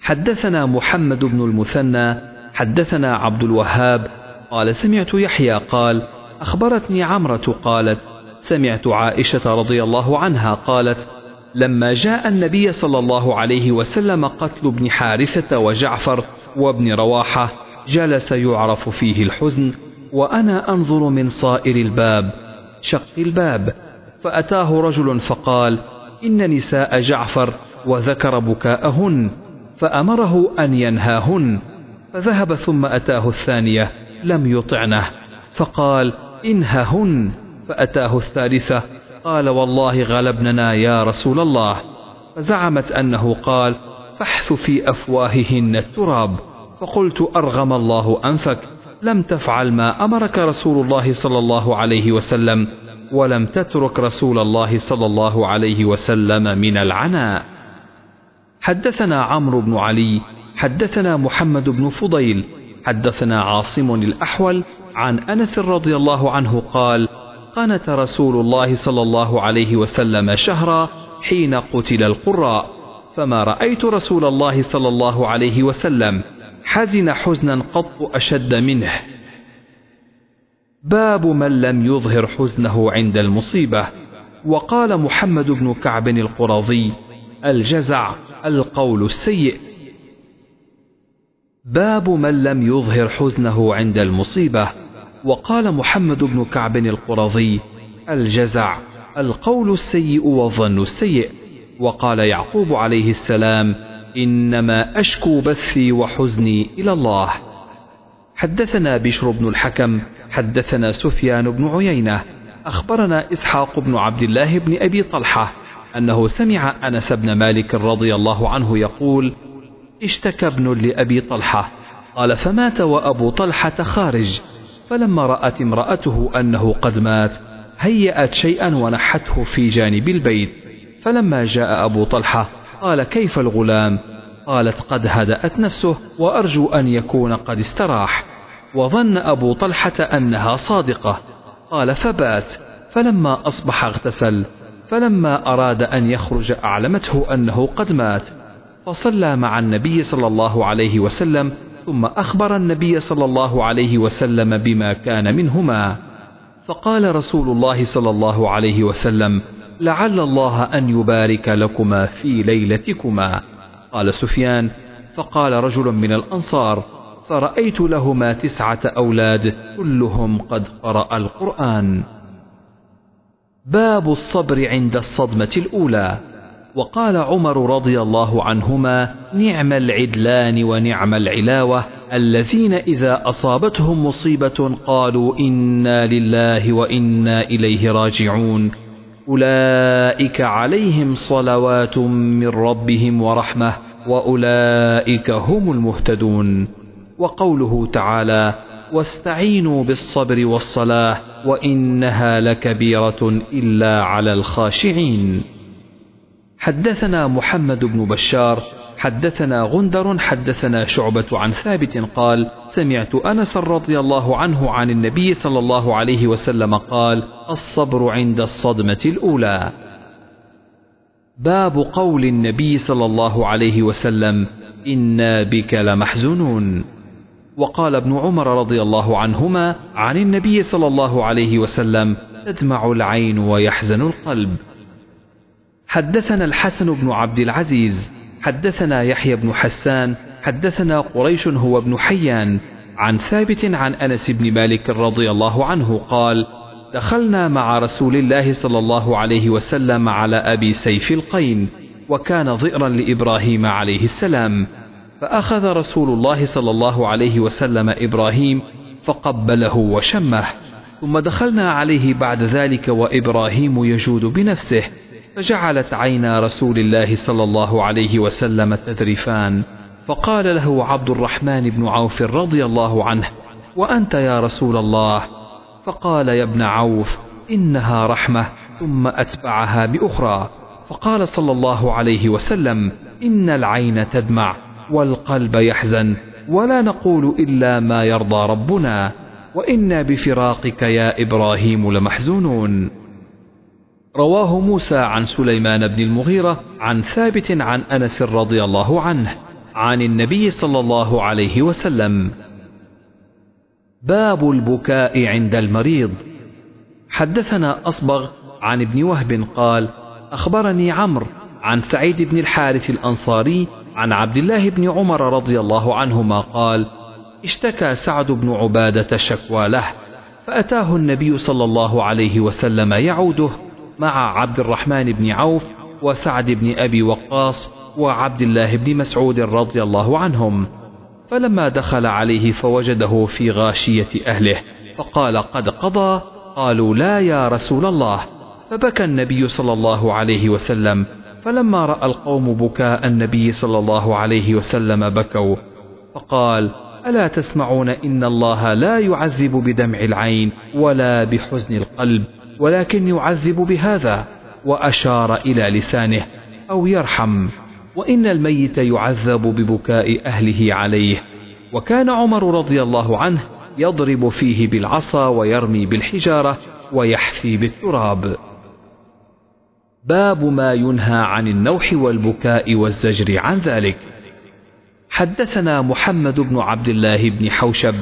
[SPEAKER 1] حدثنا محمد بن المثنى حدثنا عبد الوهاب قال سمعت يحيى قال أخبرتني عمرة قالت سمعت عائشة رضي الله عنها قالت لما جاء النبي صلى الله عليه وسلم قتل ابن حارثة وجعفر وابن رواحة جلس يعرف فيه الحزن وأنا أنظر من صائر الباب شق الباب فأتاه رجل فقال إن نساء جعفر وذكر بكاءهن فأمره أن ينهاهن فذهب ثم أتاه الثانية لم يطعنه فقال انههن فأتاه الثالثة قال والله غلبننا يا رسول الله فزعمت أنه قال فاحث في أفواههن التراب فقلت أرغم الله أنفك لم تفعل ما أمرك رسول الله صلى الله عليه وسلم ولم تترك رسول الله صلى الله عليه وسلم من العناء. حدثنا عمرو بن علي حدثنا محمد بن فضيل حدثنا عاصم الأحول عن أنس رضي الله عنه قال قنت رسول الله صلى الله عليه وسلم شهرا حين قتل القراء فما رأيت رسول الله صلى الله عليه وسلم حزن حزنا قط أشد منه. باب من لم يظهر حزنه عند المصيبة. وقال محمد بن كعب القرظي الجزع القول السيء. باب من لم يظهر حزنه عند المصيبة. وقال محمد بن كعب القرظي الجزع القول السيء والظن السيء. وقال يعقوب عليه السلام إنما أشكو بثي وحزني إلى الله. حدثنا بشر بن الحكم حدثنا سفيان بن عيينة أخبرنا إسحاق بن عبد الله بن أبي طلحة أنه سمع أنس بن مالك رضي الله عنه يقول اشتكى ابن لأبي طلحة قال فمات وأبو طلحة خارج فلما رأت امرأته أنه قد مات هيأت شيئا ونحته في جانب البيت فلما جاء أبو طلحة قال كيف الغلام؟ قالت قد هدأت نفسه وأرجو أن يكون قد استراح. وظن أبو طلحة أنها صادقة. قال فبات. فلما أصبح اغتسل. فلما أراد أن يخرج أعلمته أنه قد مات. فصلى مع النبي صلى الله عليه وسلم. ثم أخبر النبي صلى الله عليه وسلم بما كان منهما. فقال رسول الله صلى الله عليه وسلم لعل الله أن يبارك لكما في ليلتكما. قال سفيان فقال رجل من الأنصار فرأيت لهما تسعة أولاد كلهم قد قرأ القرآن. باب الصبر عند الصدمة الأولى. وقال عمر رضي الله عنهما نعم العدلان ونعم العلاوة الذين إذا أصابتهم مصيبة قالوا إنا لله وإنا إليه راجعون. أولئك عليهم صلوات من ربهم ورحمة وأولئك هم المهتدون. وقوله تعالى واستعينوا بالصبر والصلاة وإنها لكبيرة إلا على الخاشعين. حدثنا محمد بن بشار حدثنا غندر حدثنا شعبة عن ثابت قال سمعت أنس رضي الله عنه عن النبي صلى الله عليه وسلم قال الصبر عند الصدمة الأولى. باب قول النبي صلى الله عليه وسلم إنا بك لمحزونون. وقال ابن عمر رضي الله عنهما عن النبي صلى الله عليه وسلم تدمع العين ويحزن القلب. حدثنا الحسن بن عبد العزيز حدثنا يحيى بن حسان حدثنا قريش هو ابن حيان عن ثابت عن أنس بن مالك رضي الله عنه قال دخلنا مع رسول الله صلى الله عليه وسلم على أبي سيف القين وكان ضئرا لإبراهيم عليه السلام فأخذ رسول الله صلى الله عليه وسلم إبراهيم فقبله وشمه ثم دخلنا عليه بعد ذلك وإبراهيم يجود بنفسه فجعلت عينا رسول الله صلى الله عليه وسلم تذرفان. فقال له عبد الرحمن بن عوف رضي الله عنه وأنت يا رسول الله؟ فقال يا ابن عوف إنها رحمة ثم أتبعها بأخرى. فقال صلى الله عليه وسلم إن العين تدمع والقلب يحزن ولا نقول إلا ما يرضى ربنا وإنا بفراقك يا إبراهيم لمحزونون. رواه موسى عن سليمان بن المغيرة عن ثابت عن أنس رضي الله عنه عن النبي صلى الله عليه وسلم. باب البكاء عند المريض. حدثنا أصبغ عن ابن وهب قال أخبرني عمرو عن سعيد بن الحارث الأنصاري عن عبد الله بن عمر رضي الله عنهما قال اشتكى سعد بن عبادة شكوى له فأتاه النبي صلى الله عليه وسلم يعوده مع عبد الرحمن بن عوف وسعد بن أبي وقاص وعبد الله بن مسعود رضي الله عنهم. فلما دخل عليه فوجده في غاشية أهله فقال قد قضى قالوا لا يا رسول الله. فبكى النبي صلى الله عليه وسلم فلما رأى القوم بكاء النبي صلى الله عليه وسلم بكوا. فقال ألا تسمعون إن الله لا يعذب بدمع العين ولا بحزن القلب؟ ولكن يعذب بهذا وأشار إلى لسانه أو يرحم وإن الميت يعذب ببكاء أهله عليه. وكان عمر رضي الله عنه يضرب فيه بالعصا ويرمي بالحجارة ويحثي بالتراب. باب ما ينهى عن النوح والبكاء والزجر عن ذلك. حدثنا محمد بن عبد الله بن حوشب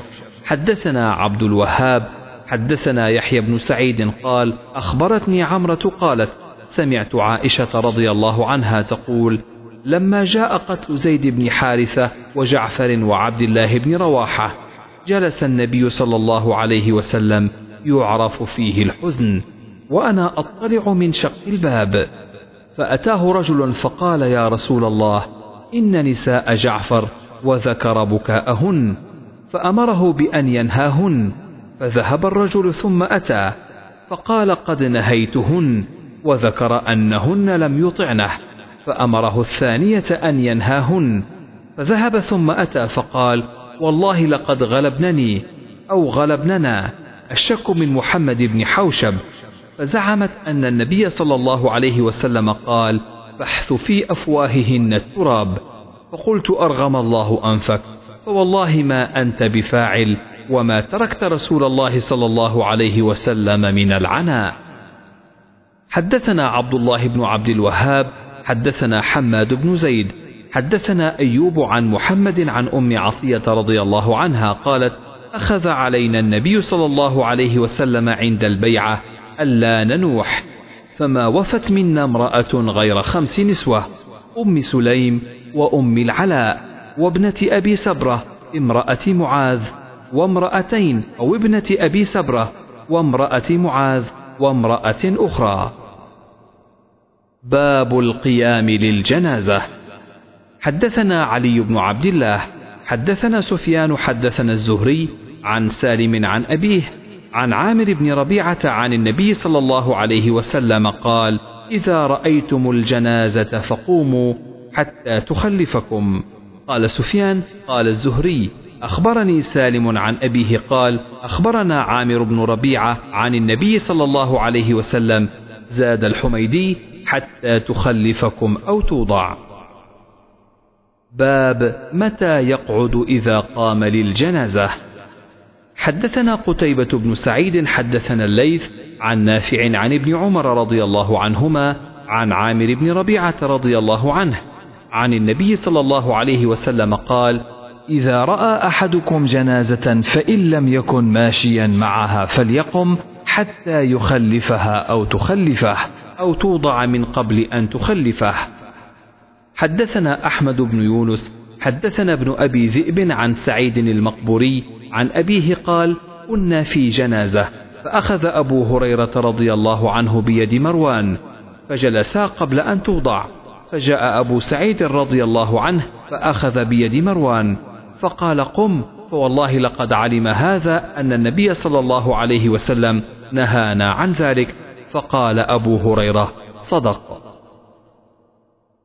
[SPEAKER 1] حدثنا عبد الوهاب حدثنا يحيى بن سعيد قال أخبرتني عمرة قالت سمعت عائشة رضي الله عنها تقول لما جاء قتل زيد بن حارثة وجعفر وعبد الله بن رواحة جلس النبي صلى الله عليه وسلم يعرف فيه الحزن وأنا أطلع من شق الباب فأتاه رجل فقال يا رسول الله إن نساء جعفر وذكر بكاءهن فأمره بأن ينهاهن. فذهب الرجل ثم أتى فقال قد نهيتهن وذكر أنهن لم يطعنه فأمره الثانية أن ينهاهن. فذهب ثم أتى فقال والله لقد غلبنني أو غلبننا الشك من محمد بن حوشب. فزعمت أن النبي صلى الله عليه وسلم قال بحث في أفواههن التراب. فقلت أرغم الله أنفك فوالله ما أنت بفاعل. وما تركت رسول الله صلى الله عليه وسلم من العناء. حدثنا عبد الله بن عبد الوهاب حدثنا حماد بن زيد حدثنا أيوب عن محمد عن أم عطية رضي الله عنها قالت أخذ علينا النبي صلى الله عليه وسلم عند البيعة ألا ننوح فما وفت منا امرأة غير خمس نسوة أم سليم وأم العلاء وابنة أبي سبرة امرأة معاذ. وامرأتين أو ابنة أبي سبرة وامرأة معاذ وامرأة أخرى. باب القيام للجنازة. حدثنا علي بن عبد الله حدثنا سفيان حدثنا الزهري عن سالم عن أبيه عن عامر بن ربيعة عن النبي صلى الله عليه وسلم قال إذا رأيتم الجنازة فقوموا حتى تخلفكم. قال سفيان قال الزهري أخبرني سالم عن أبيه قال أخبرنا عامر بن ربيعة عن النبي صلى الله عليه وسلم زاد الحميدي حتى تخلفكم أو توضع. باب متى يقعد إذا قام للجنازة؟ حدثنا قتيبة بن سعيد حدثنا الليث عن نافع عن ابن عمر رضي الله عنهما عن عامر بن ربيعة رضي الله عنه عن النبي صلى الله عليه وسلم قال إذا رأى أحدكم جنازة فإن لم يكن ماشيا معها فليقم حتى يخلفها أو تخلفه أو توضع من قبل أن تخلفه. حدثنا أحمد بن يونس حدثنا ابن أبي ذئب عن سعيد المقبوري عن أبيه قال كنا في جنازة فأخذ أبو هريرة رضي الله عنه بيد مروان فجلسا قبل أن توضع فجاء أبو سعيد رضي الله عنه فأخذ بيد مروان. فقال قم فوالله لقد علم هذا أن النبي صلى الله عليه وسلم نهانا عن ذلك فقال أبو هريرة صدق.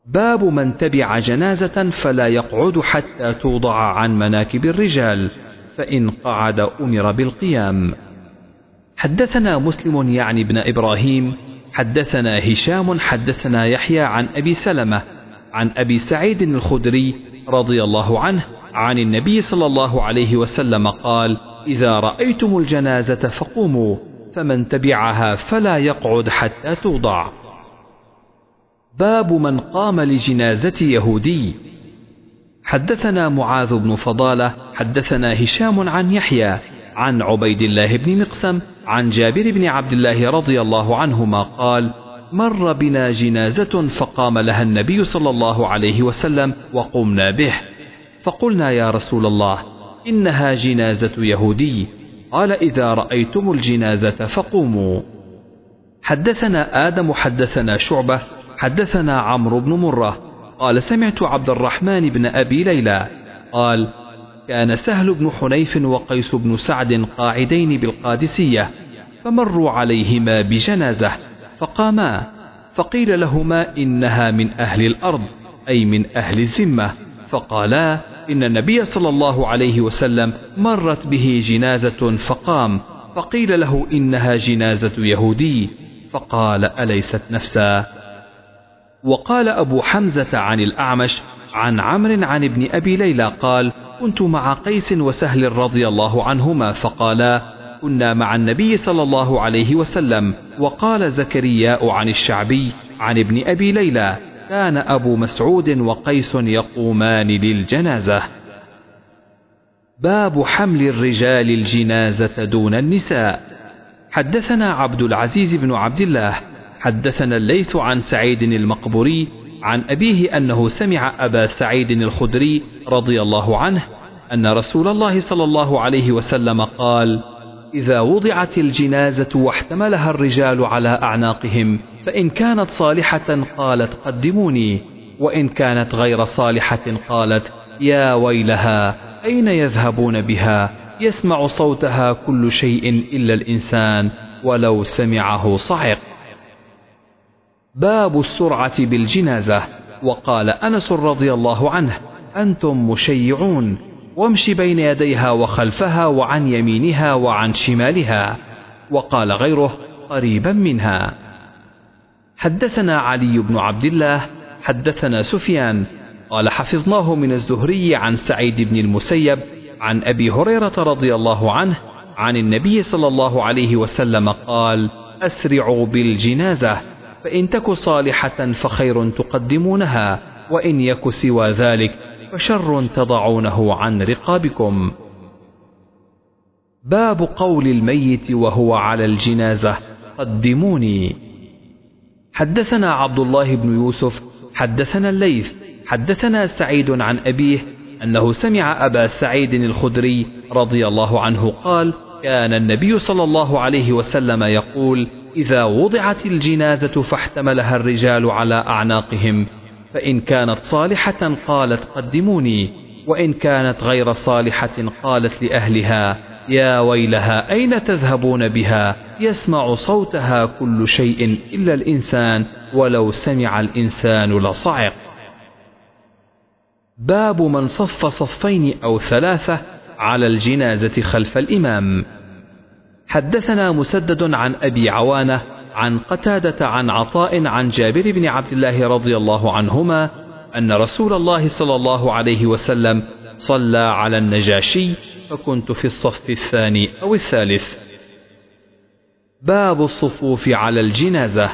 [SPEAKER 1] باب من تبع جنازة فلا يقعد حتى توضع عن مناكب الرجال فإن قعد أمر بالقيام. حدثنا مسلم يعني ابن إبراهيم حدثنا هشام حدثنا يحيى عن أبي سلمة عن أبي سعيد الخدري رضي الله عنه عن النبي صلى الله عليه وسلم قال إذا رأيتم الجنازة فقوموا فمن تبعها فلا يقعد حتى توضع. باب من قام لجنازة يهودي. حدثنا معاذ بن فضالة حدثنا هشام عن يحيى عن عبيد الله بن مقسم عن جابر بن عبد الله رضي الله عنهما قال مر بنا جنازة فقام لها النبي صلى الله عليه وسلم وقمنا به. فقلنا يا رسول الله إنها جنازة يهودي. قال إذا رأيتم الجنازة فقوموا. حدثنا آدم حدثنا شعبة حدثنا عمرو بن مرة. قال سمعت عبد الرحمن بن أبي ليلى. قال كان سهل بن حنيف وقيس بن سعد قاعدين بالقادسية فمروا عليهما بجنازة. فقاما فقيل لهما إنها من أهل الأرض أي من أهل الذمة. فقالا إن النبي صلى الله عليه وسلم مرت به جنازة فقام فقيل له إنها جنازة يهودي. فقال أليست نفسا؟ وقال أبو حمزة عن الأعمش عن عمرو عن ابن أبي ليلى قال كنت مع قيس وسهل رضي الله عنهما فقالا كنا مع النبي صلى الله عليه وسلم وقال زكرياء عن الشعبي عن ابن أبي ليلى كان أبو مسعود وقيس يقومان للجنازة. باب حمل الرجال الجنازة دون النساء. حدثنا عبد العزيز بن عبد الله حدثنا الليث عن سعيد المقبوري عن أبيه أنه سمع أبا سعيد الخدري رضي الله عنه أن رسول الله صلى الله عليه وسلم قال إذا وضعت الجنازة واحتملها الرجال على أعناقهم فإن كانت صالحة قالت قدموني وإن كانت غير صالحة قالت يا ويلها أين يذهبون بها؟ يسمع صوتها كل شيء إلا الإنسان ولو سمعه صعق. باب السرعة بالجنازة. وقال أنس رضي الله عنه أنتم مشيعون. وامش بين يديها وخلفها وعن يمينها وعن شمالها وقال غيره قريبا منها. حدثنا علي بن عبد الله حدثنا سفيان قال حفظناه من الزهري عن سعيد بن المسيب عن أبي هريرة رضي الله عنه عن النبي صلى الله عليه وسلم قال أسرعوا بالجنازة فإن تك صالحة فخير تقدمونها وإن يك سوى ذلك فشر تضعونه عن رقابكم. باب قول الميت وهو على الجنازة. قدموني. حدثنا عبد الله بن يوسف حدثنا الليث حدثنا سعيد عن أبيه أنه سمع أبا سعيد الخدري رضي الله عنه قال كان النبي صلى الله عليه وسلم يقول إذا وضعت الجنازة فاحتملها الرجال على أعناقهم. فإن كانت صالحة قالت قدموني وإن كانت غير صالحة قالت لأهلها يا ويلها أين تذهبون بها؟ يسمع صوتها كل شيء إلا الإنسان ولو سمع الإنسان لصعق. باب من صف صفين أو ثلاثة على الجنازة خلف الإمام. حدثنا مسدد عن أبي عوانة عن قتادة عن عطاء عن جابر بن عبد الله رضي الله عنهما أن رسول الله صلى الله عليه وسلم صلى على النجاشي فكنت في الصف الثاني أو الثالث. باب الصفوف على الجنازة.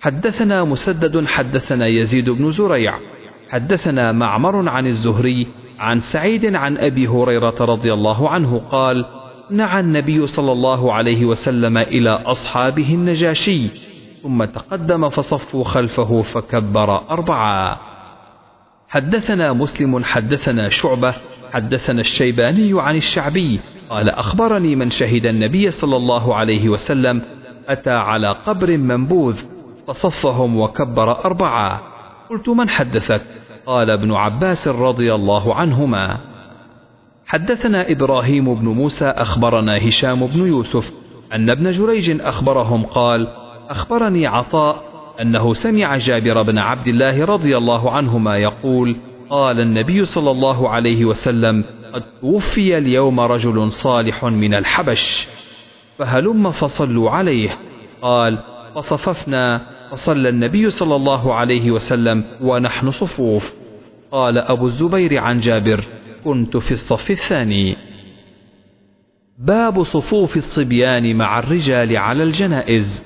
[SPEAKER 1] حدثنا مسدد حدثنا يزيد بن زريع. حدثنا معمر عن الزهري عن سعيد عن أبي هريرة رضي الله عنه قال نعى النبي صلى الله عليه وسلم إلى أصحابه النجاشي ثم تقدم فصفوا خلفه فكبر أربعا. حدثنا مسلم حدثنا شعبة حدثنا الشيباني عن الشعبي قال أخبرني من شهد النبي صلى الله عليه وسلم أتى على قبر منبوذ فصفهم وكبر أربعة قلت من حدثك؟ قال ابن عباس رضي الله عنهما. حدثنا إبراهيم بن موسى أخبرنا هشام بن يوسف أن ابن جريج أخبرهم قال أخبرني عطاء أنه سمع جابر بن عبد الله رضي الله عنهما يقول قال النبي صلى الله عليه وسلم قد توفي اليوم رجل صالح من الحبش فهلم فصلوا عليه. قال فصففنا فصلى النبي صلى الله عليه وسلم ونحن صفوف. قال أبو الزبير عن جابر كنت في الصف الثاني. باب صفوف الصبيان مع الرجال على الجنائز.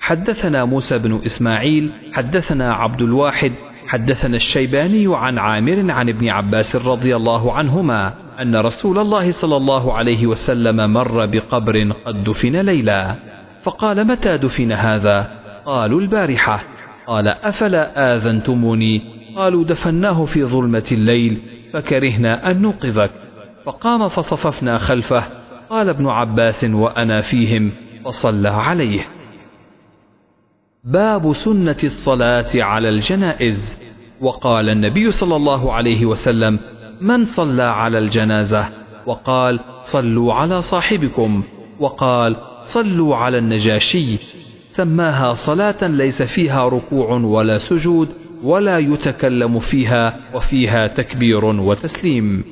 [SPEAKER 1] حدثنا موسى بن إسماعيل حدثنا عبد الواحد حدثنا الشيباني عن عامر عن ابن عباس رضي الله عنهما أن رسول الله صلى الله عليه وسلم مر بقبر قد دفن ليلا. فقال متى دفن هذا؟ قالوا البارحة. قال أفلا آذنتموني؟ قالوا دفناه في ظلمة الليل. فكرهنا أن نوقظك. فقام فصففنا خلفه. قال ابن عباس وأنا فيهم فصلى عليه. باب سنة الصلاة على الجنائز. وقال النبي صلى الله عليه وسلم من صلى على الجنازة؟ وقال صلوا على صاحبكم. وقال صلوا على النجاشي. سماها صلاة ليس فيها ركوع ولا سجود ولا يتكلم فيها وفيها تكبير وتسليم.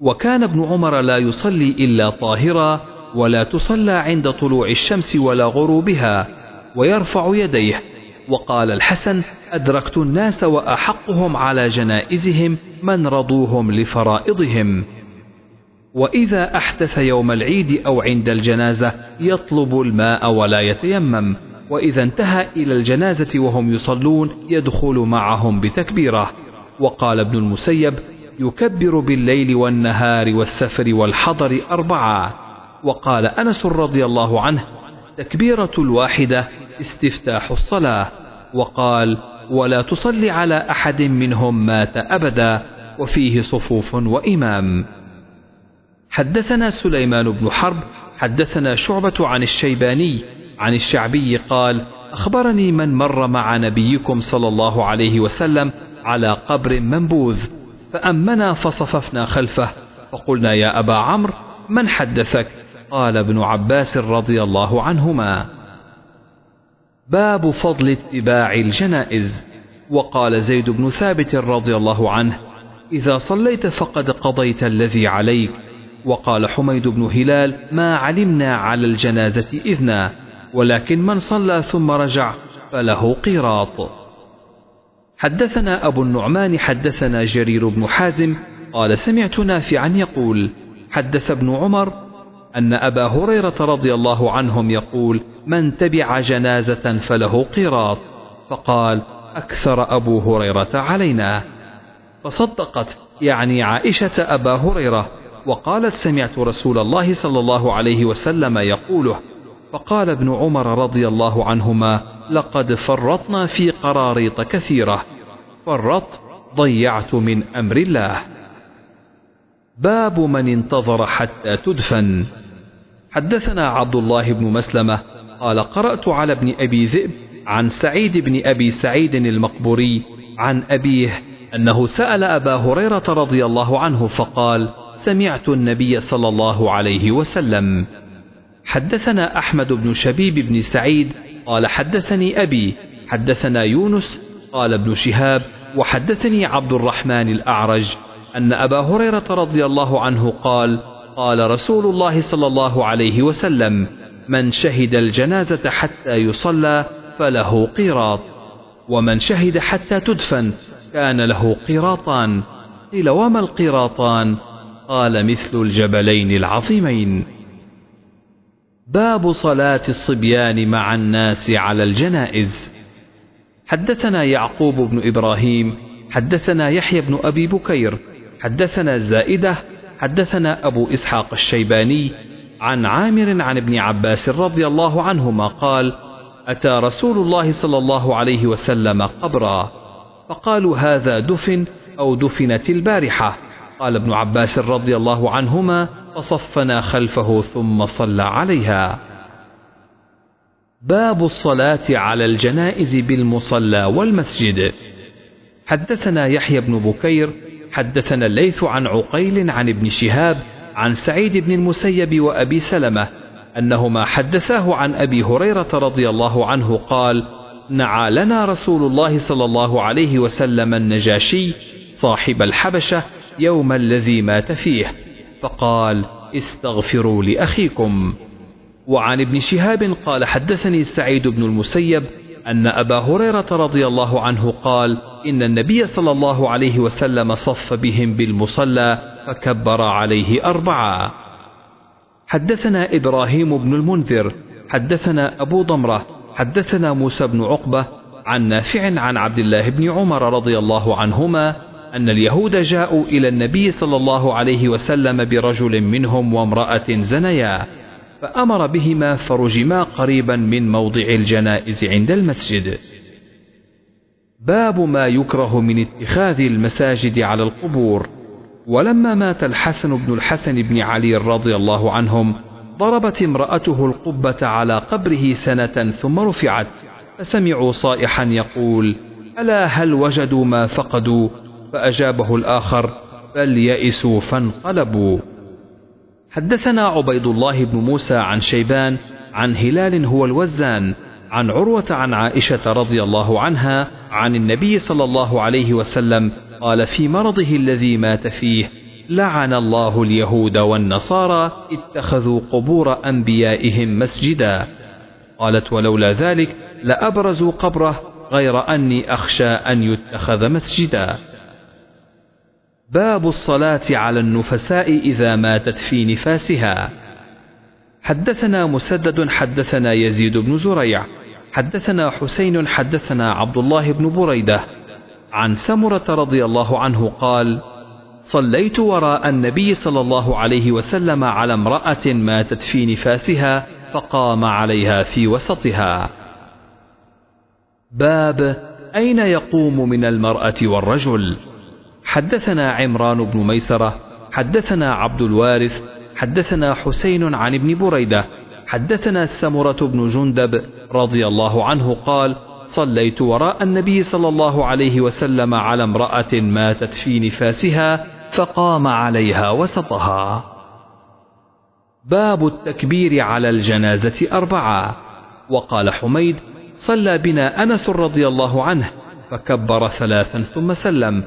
[SPEAKER 1] وكان ابن عمر لا يصلي إلا طاهرا ولا تصلى عند طلوع الشمس ولا غروبها ويرفع يديه. وقال الحسن أدركت الناس وأحقهم على جنائزهم من رضوهم لفرائضهم. وإذا أحدث يوم العيد أو عند الجنازة يطلب الماء ولا يتيمم. وإذا انتهى إلى الجنازة وهم يصلون يدخل معهم بتكبيره. وقال ابن المسيب يكبر بالليل والنهار والسفر والحضر أربعة. وقال أنس رضي الله عنه تكبيرة الواحدة استفتاح الصلاة. وقال ولا تصلي على أحد منهم مات أبدا وفيه صفوف وإمام. حدثنا سليمان بن حرب حدثنا شعبة عن الشيباني عن الشعبي قال أخبرني من مر مع نبيكم صلى الله عليه وسلم على قبر منبوذ فأمنا فصففنا خلفه فقلنا يا أبا عمرو من حدثك? قال ابن عباس رضي الله عنهما. باب فضل اتباع الجنائز. وقال زيد بن ثابت رضي الله عنه إذا صليت فقد قضيت الذي عليك. وقال حميد بن هلال ما علمنا على الجنازة إذنا. ولكن من صلى ثم رجع فله قيراط. حدثنا أبو النعمان حدثنا جرير بن حازم قال سمعت نافعا يقول حدث ابن عمر أن أبا هريرة رضي الله عنهم يقول من تبع جنازة فله قيراط. فقال أكثر أبو هريرة علينا. فصدقت يعني عائشة أبا هريرة وقالت سمعت رسول الله صلى الله عليه وسلم يقوله فقال ابن عمر رضي الله عنهما لقد فرطنا في قراريط كثيرة فرط ضيعت من أمر الله. باب من انتظر حتى تدفن. حدثنا عبد الله بن مسلمة قال قرأت على ابن أبي ذئب عن سعيد بن أبي سعيد المقبوري عن أبيه أنه سأل أبا هريرة رضي الله عنه فقال سمعت النبي صلى الله عليه وسلم. حدثنا أحمد بن شبيب بن سعيد قال حدثني أبي حدثنا يونس قال ابن شهاب وحدثني عبد الرحمن الأعرج أن أبا هريرة رضي الله عنه قال قال رسول الله صلى الله عليه وسلم من شهد الجنازة حتى يصلى فله قيراط ومن شهد حتى تدفن كان له قيراطان قيل وما القيراطان؟ قال مثل الجبلين العظيمين. باب صلاة الصبيان مع الناس على الجنائز. حدثنا يعقوب بن إبراهيم حدثنا يحيى بن أبي بكير حدثنا زائدة حدثنا أبو إسحاق الشيباني عن عامر عن ابن عباس رضي الله عنهما قال أتى رسول الله صلى الله عليه وسلم قبرا فقالوا هذا دفن أو دفنت البارحة. قال ابن عباس رضي الله عنهما فصفنا خلفه ثم صلى عليها. باب الصلاة على الجنائز بالمصلى والمسجد. حدثنا يحيى بن بكير حدثنا الليث عن عقيل عن ابن شهاب عن سعيد بن المسيب وأبي سلمة أنهما حدثاه عن أبي هريرة رضي الله عنه قال نعى لنا رسول الله صلى الله عليه وسلم النجاشي صاحب الحبشة يوم الذي مات فيه. فقال استغفروا لأخيكم. وعن ابن شهاب قال حدثني سعيد بن المسيب أن أبا هريرة رضي الله عنه قال إن النبي صلى الله عليه وسلم صف بهم بالمصلى فكبر عليه أربعة. حدثنا إبراهيم بن المنذر حدثنا أبو ضمرة حدثنا موسى بن عقبة عن نافع عن عبد الله بن عمر رضي الله عنهما أن اليهود جاءوا إلى النبي صلى الله عليه وسلم برجل منهم وامرأة زنيا فأمر بهما فرجما قريبا من موضع الجنائز عند المسجد. باب ما يكره من اتخاذ المساجد على القبور. ولما مات الحسن بن الحسن بن علي رضي الله عنهم ضربت امرأته القبة على قبره سنة ثم رفعت فسمعوا صائحا يقول ألا هل وجدوا ما فقدوا؟ فأجابه الآخر بل يئسوا فانقلبوا. حدثنا عبيد الله بن موسى عن شيبان عن هلال هو الوزان عن عروة عن عائشة رضي الله عنها عن النبي صلى الله عليه وسلم قال في مرضه الذي مات فيه لعن الله اليهود والنصارى اتخذوا قبور أنبيائهم مسجدا. قالت ولولا ذلك لأبرزوا قبره غير أني أخشى أن يتخذ مسجدا. باب الصلاة على النفساء إذا ماتت في نفاسها. حدثنا مسدد حدثنا يزيد بن زريع حدثنا حسين حدثنا عبد الله بن بريدة. عن سمرة رضي الله عنه قال صليت وراء النبي صلى الله عليه وسلم على امرأة ماتت في نفاسها فقام عليها في وسطها. باب أين يقوم من المرأة والرجل؟ حدثنا عمران بن ميسرة حدثنا عبد الوارث حدثنا حسين عن ابن بريدة حدثنا سمرة بن جندب رضي الله عنه قال صليت وراء النبي صلى الله عليه وسلم على امرأة ماتت في نفاسها فقام عليها وسطها. باب التكبير على الجنازة أربعة. وقال حميد صلى بنا أنس رضي الله عنه فكبر ثلاثا ثم سلم.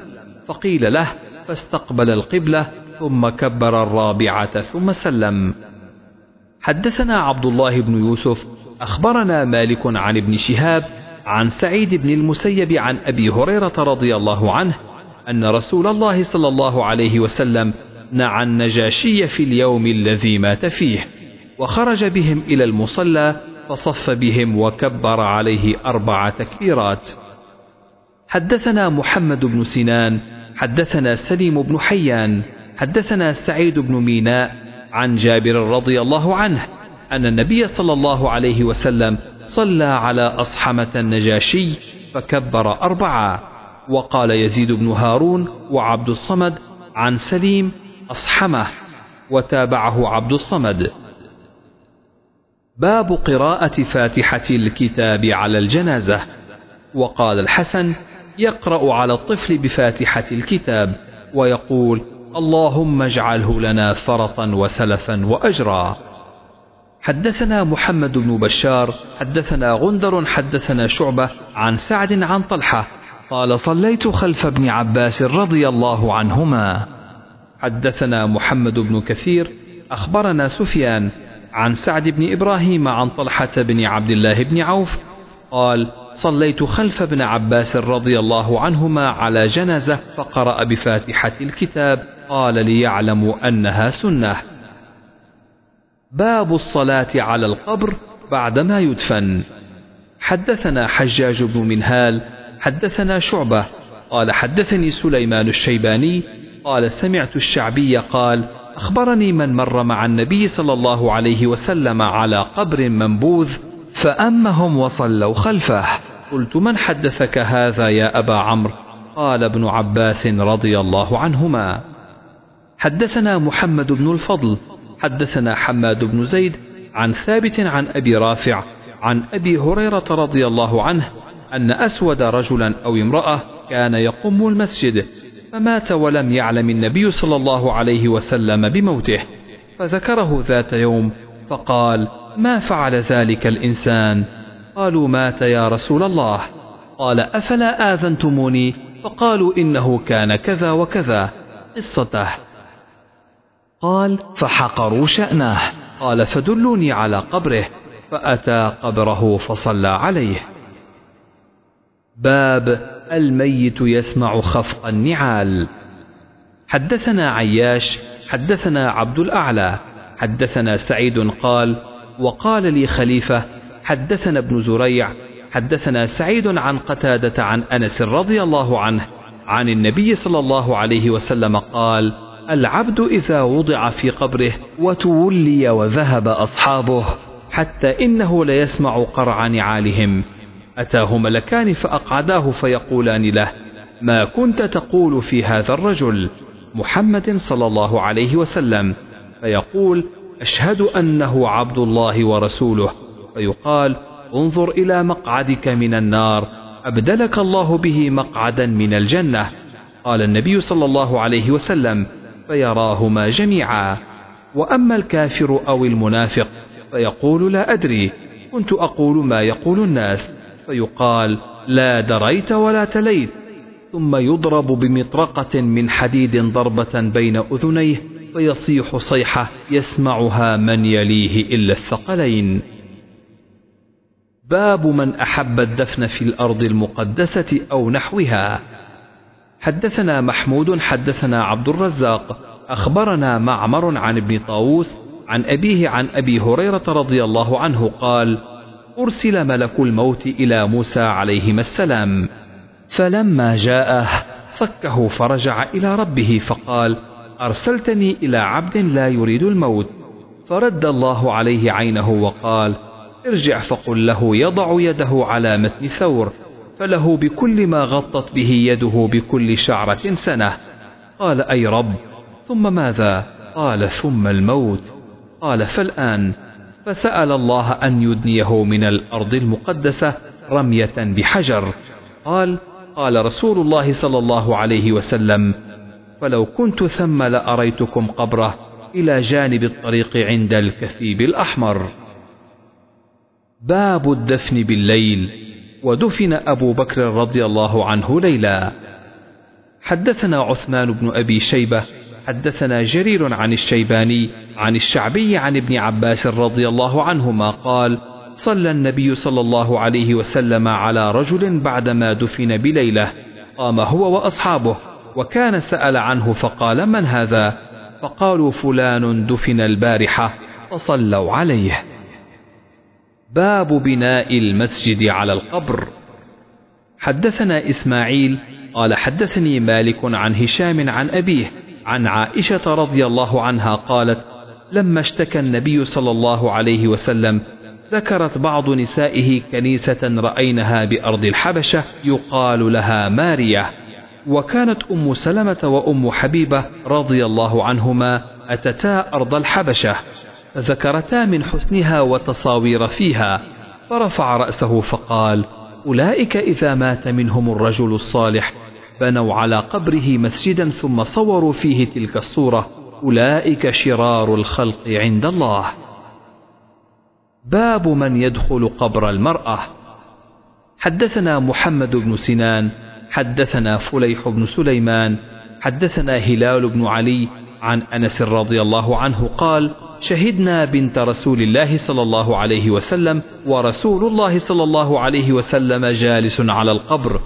[SPEAKER 1] فقيل له فاستقبل القبلة ثم كبر الرابعة ثم سلم. حدثنا عبد الله بن يوسف أخبرنا مالك عن ابن شهاب عن سعيد بن المسيب عن أبي هريرة رضي الله عنه أن رسول الله صلى الله عليه وسلم نعى النجاشي في اليوم الذي مات فيه وخرج بهم إلى المصلى فصف بهم وكبر عليه أربع تكبيرات. حدثنا محمد بن سنان حدثنا سليم بن حيان حدثنا سعيد بن ميناء عن جابر رضي الله عنه أن النبي صلى الله عليه وسلم صلى على أصحمة النجاشي فكبر أربعة وقال يزيد بن هارون وعبد الصمد عن سليم أصحمه وتابعه عبد الصمد. باب قراءة فاتحة الكتاب على الجنازة وقال الحسن يقرأ على الطفل بفاتحة الكتاب ويقول اللهم اجعله لنا فرطا وسلفا وأجرا. حدثنا محمد بن بشار حدثنا غندر حدثنا شعبة عن سعد عن طلحة قال صليت خلف ابن عباس رضي الله عنهما. حدثنا محمد بن كثير أخبرنا سفيان عن سعد بن إبراهيم عن طلحة بن عبد الله بن عوف قال صليت خلف ابن عباس رضي الله عنهما على جنازة فقرأ بفاتحة الكتاب قال ليعلموا أنها سنة. باب الصلاة على القبر بعدما يدفن. حدثنا حجاج بن منهال حدثنا شعبة قال حدثني سليمان الشيباني قال سمعت الشعبي قال أخبرني من مر مع النبي صلى الله عليه وسلم على قبر منبوذ فأمهم وصلوا خلفه. قلت من حدثك هذا يا أبا عمرو؟ قال ابن عباس رضي الله عنهما. حدثنا محمد بن الفضل حدثنا حماد بن زيد عن ثابت عن أبي رافع عن أبي هريرة رضي الله عنه أن أسود رجلا أو امرأة كان يقوم المسجد فمات ولم يعلم النبي صلى الله عليه وسلم بموته فذكره ذات يوم فقال ما فعل ذلك الإنسان؟ قالوا مات يا رسول الله. قال أفلا آذنتموني؟ فقالوا إنه كان كذا وكذا. قصته. قال فحقروا شأنه. قال فدلوني على قبره. فأتى قبره فصلى عليه. باب الميت يسمع خفق النعال. حدثنا عياش حدثنا عبد الأعلى. حدثنا سعيد قال وقال لي خليفة حدثنا ابن زريع حدثنا سعيد عن قتادة عن أنس رضي الله عنه عن النبي صلى الله عليه وسلم قال العبد إذا وضع في قبره وتولي وذهب أصحابه حتى إنه ليسمع قرع نعالهم. أتاه ملكان فأقعداه فيقولان له ما كنت تقول في هذا الرجل؟ محمد صلى الله عليه وسلم. فيقول أشهد أنه عبد الله ورسوله. فيقال انظر إلى مقعدك من النار أبدلك الله به مقعدا من الجنة. قال النبي صلى الله عليه وسلم فيراهما جميعا. وأما الكافر أو المنافق فيقول لا أدري كنت أقول ما يقول الناس. فيقال لا دريت ولا تليت. ثم يضرب بمطرقة من حديد ضربة بين أذنيه. فيصيح صيحة يسمعها من يليه إلا الثقلين. باب من أحب الدفن في الأرض المقدسة أو نحوها. حدثنا محمود حدثنا عبد الرزاق. أخبرنا معمر عن ابن طاووس عن أبيه عن أبي هريرة رضي الله عنه قال أرسل ملك الموت إلى موسى عليهما السلام فلما جاءه فكه فرجع إلى ربه فقال أرسلتني إلى عبد لا يريد الموت فرد الله عليه عينه وقال ارجع فقل له يضع يده على متن ثور فله بكل ما غطت به يده بكل شعرة سنة. قال أي رب ثم ماذا؟ قال ثم الموت. قال فالآن؟ فسأل الله أن يدنيه من الأرض المقدسة رمية بحجر. قال قال رسول الله صلى الله عليه وسلم فلو كنت ثم لأريتكم قبره إلى جانب الطريق عند الكثيب الأحمر. باب الدفن بالليل ودفن أبو بكر رضي الله عنه ليلا. حدثنا عثمان بن أبي شيبة حدثنا جرير عن الشيباني عن الشعبي عن ابن عباس رضي الله عنهما قال صلى النبي صلى الله عليه وسلم على رجل بعدما دفن بليلة قام هو وأصحابه وكان سأل عنه فقال من هذا؟ فقالوا فلان دفن البارحة فصلوا عليه. باب بناء المسجد على القبر. حدثنا إسماعيل قال حدثني مالك عن هشام عن أبيه عن عائشة رضي الله عنها قالت لما اشتكى النبي صلى الله عليه وسلم ذكرت بعض نسائه كنيسة رأينها بأرض الحبشة يقال لها مارية. وكانت أم سلمة وأم حبيبة رضي الله عنهما أتتا أرض الحبشة فذكرتا من حسنها وتصاوير فيها فرفع رأسه فقال أولئك إذا مات منهم الرجل الصالح بنوا على قبره مسجدا ثم صوروا فيه تلك الصورة أولئك شرار الخلق عند الله. باب من يدخل قبر المرأة. حدثنا محمد بن سنان حدثنا فليح بن سليمان حدثنا هلال بن علي عن أنس رضي الله عنه قال شهدنا بنت رسول الله صلى الله عليه وسلم ورسول الله صلى الله عليه وسلم جالس على القبر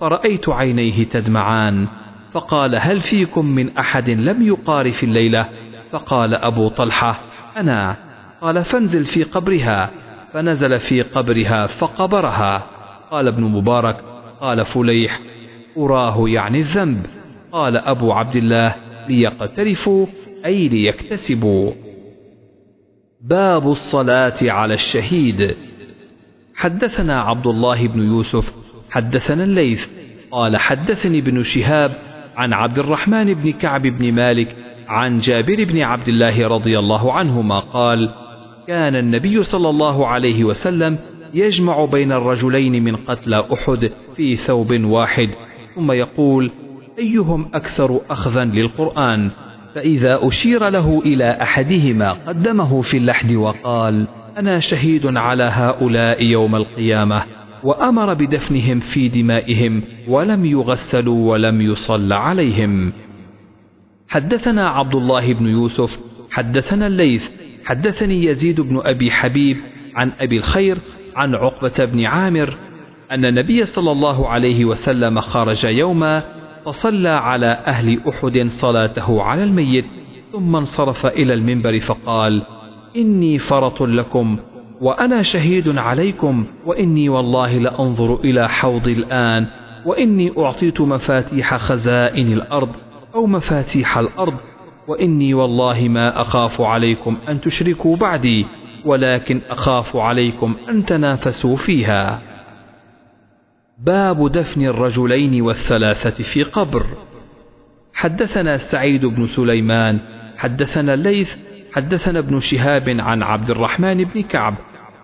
[SPEAKER 1] فرأيت عينيه تدمعان فقال هل فيكم من أحد لم يقار في الليلة؟ فقال أبو طلحة أنا. قال فانزل في قبرها. فنزل في قبرها فقبرها. قال ابن مبارك قال فليح أراه يعني الذنب. قال أبو عبد الله ليقترفوا أي ليكتسبوا. باب الصلاة على الشهيد. حدثنا عبد الله بن يوسف حدثنا الليث. قال حدثني ابن شهاب عن عبد الرحمن بن كعب بن مالك عن جابر بن عبد الله رضي الله عنهما قال كان النبي صلى الله عليه وسلم يجمع بين الرجلين من قتلى أحد في ثوب واحد. ثم يقول أيهم أكثر أخذا للقرآن؟ فإذا أشير له إلى أحدهما قدمه في اللحد وقال أنا شهيد على هؤلاء يوم القيامة. وأمر بدفنهم في دمائهم ولم يغسلوا ولم يصل عليهم. حدثنا عبد الله بن يوسف حدثنا الليث حدثني يزيد بن أبي حبيب عن أبي الخير عن عقبة بن عامر أن النبي صلى الله عليه وسلم خرج يوما فصلى على أهل أحد صلاته على الميت ثم انصرف إلى المنبر فقال إني فرط لكم وأنا شهيد عليكم وإني والله لأنظر إلى حوضي الآن وإني أعطيت مفاتيح خزائن الأرض أو مفاتيح الأرض وإني والله ما أخاف عليكم أن تشركوا بعدي ولكن أخاف عليكم أن تنافسوا فيها. باب دفن الرجلين والثلاثة في قبر. حدثنا سعيد بن سليمان حدثنا الليث حدثنا ابن شهاب عن عبد الرحمن بن كعب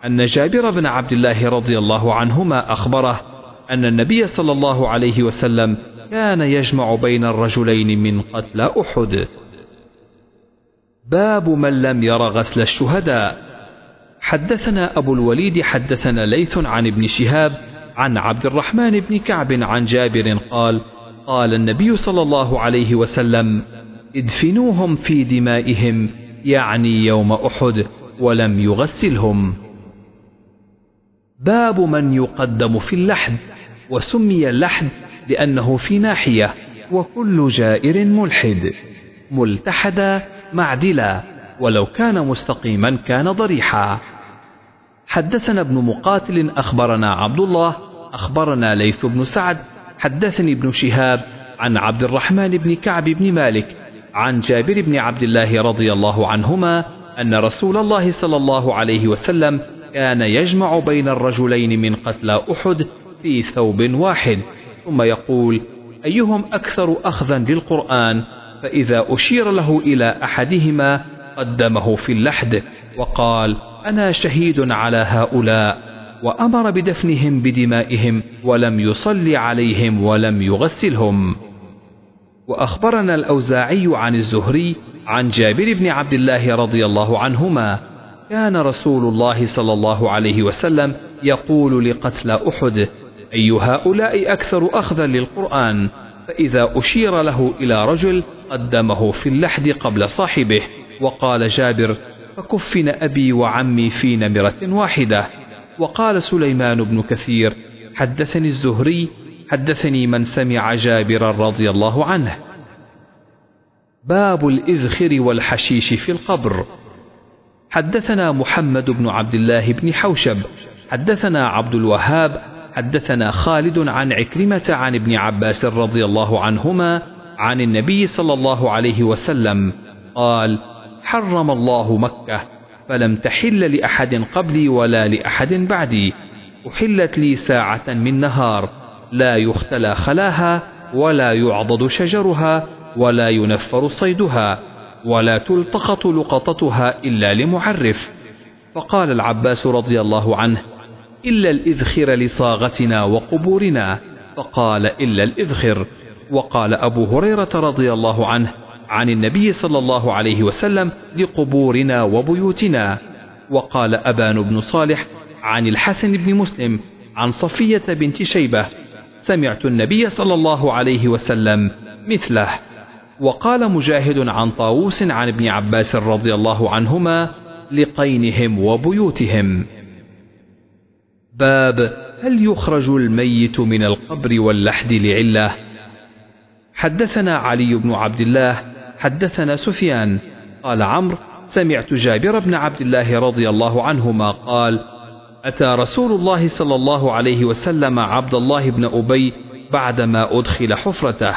[SPEAKER 1] أن جابر بن عبد الله رضي الله عنهما أخبره أن النبي صلى الله عليه وسلم كان يجمع بين الرجلين من قتل أحد. باب من لم ير غسل الشهداء. حدثنا أبو الوليد حدثنا ليث عن ابن شهاب عن عبد الرحمن بن كعب عن جابر قال قال النبي صلى الله عليه وسلم ادفنوهم في دمائهم يعني يوم أحد ولم يغسلهم. باب من يقدم في اللحد وسمي اللحد لأنه في ناحية وكل جائر ملحد ملتحدا معدلا ولو كان مستقيما كان ضريحا. حدثنا ابن مقاتل أخبرنا عبد الله أخبرنا ليث بن سعد حدثني ابن شهاب عن عبد الرحمن بن كعب بن مالك عن جابر بن عبد الله رضي الله عنهما أن رسول الله صلى الله عليه وسلم كان يجمع بين الرجلين من قتلى أحد في ثوب واحد ثم يقول أيهم أكثر أخذا للقرآن؟ فإذا أشير له إلى أحدهما قدمه في اللحد وقال أنا شهيد على هؤلاء وأمر بدفنهم بدمائهم ولم يصل عليهم ولم يغسلهم. وأخبرنا الأوزاعي عن الزهري عن جابر بن عبد الله رضي الله عنهما كان رسول الله صلى الله عليه وسلم يقول لقتل أحد أي هؤلاء أكثر أخذا للقرآن فإذا أشير له إلى رجل قدمه في اللحد قبل صاحبه. وقال جابر فكفن أبي وعمي في نمرة واحدة. وقال سليمان بن كثير حدثني الزهري حدثني من سمع جابرا رضي الله عنه. باب الإذخر والحشيش في القبر. حدثنا محمد بن عبد الله بن حوشب حدثنا عبد الوهاب حدثنا خالد عن عكرمة عن ابن عباس رضي الله عنهما عن النبي صلى الله عليه وسلم قال حرم الله مكة فلم تحل لأحد قبلي ولا لأحد بعدي. أحلت لي ساعة من نهار. لا يختلى خلاها ولا يعضد شجرها ولا ينفر صيدها ولا تلتقط لقطتها إلا لمعرف. فقال العباس رضي الله عنه إلا الإذخر لصاغتنا وقبورنا. فقال إلا الإذخر. وقال أبو هريرة رضي الله عنه عن النبي صلى الله عليه وسلم لقبورنا وبيوتنا. وقال أبان بن صالح عن الحسن بن مسلم عن صفية بنت شيبة سمعت النبي صلى الله عليه وسلم مثله. وقال مجاهد عن طاووس عن ابن عباس رضي الله عنهما لقينهم وبيوتهم. باب هل يخرج الميت من القبر واللحد لعلة؟ حدثنا علي بن عبد الله حدثنا سفيان. قال عمرو سمعت جابر بن عبد الله رضي الله عنهما قال أتى رسول الله صلى الله عليه وسلم عبد الله بن أبي بعدما أدخل حفرته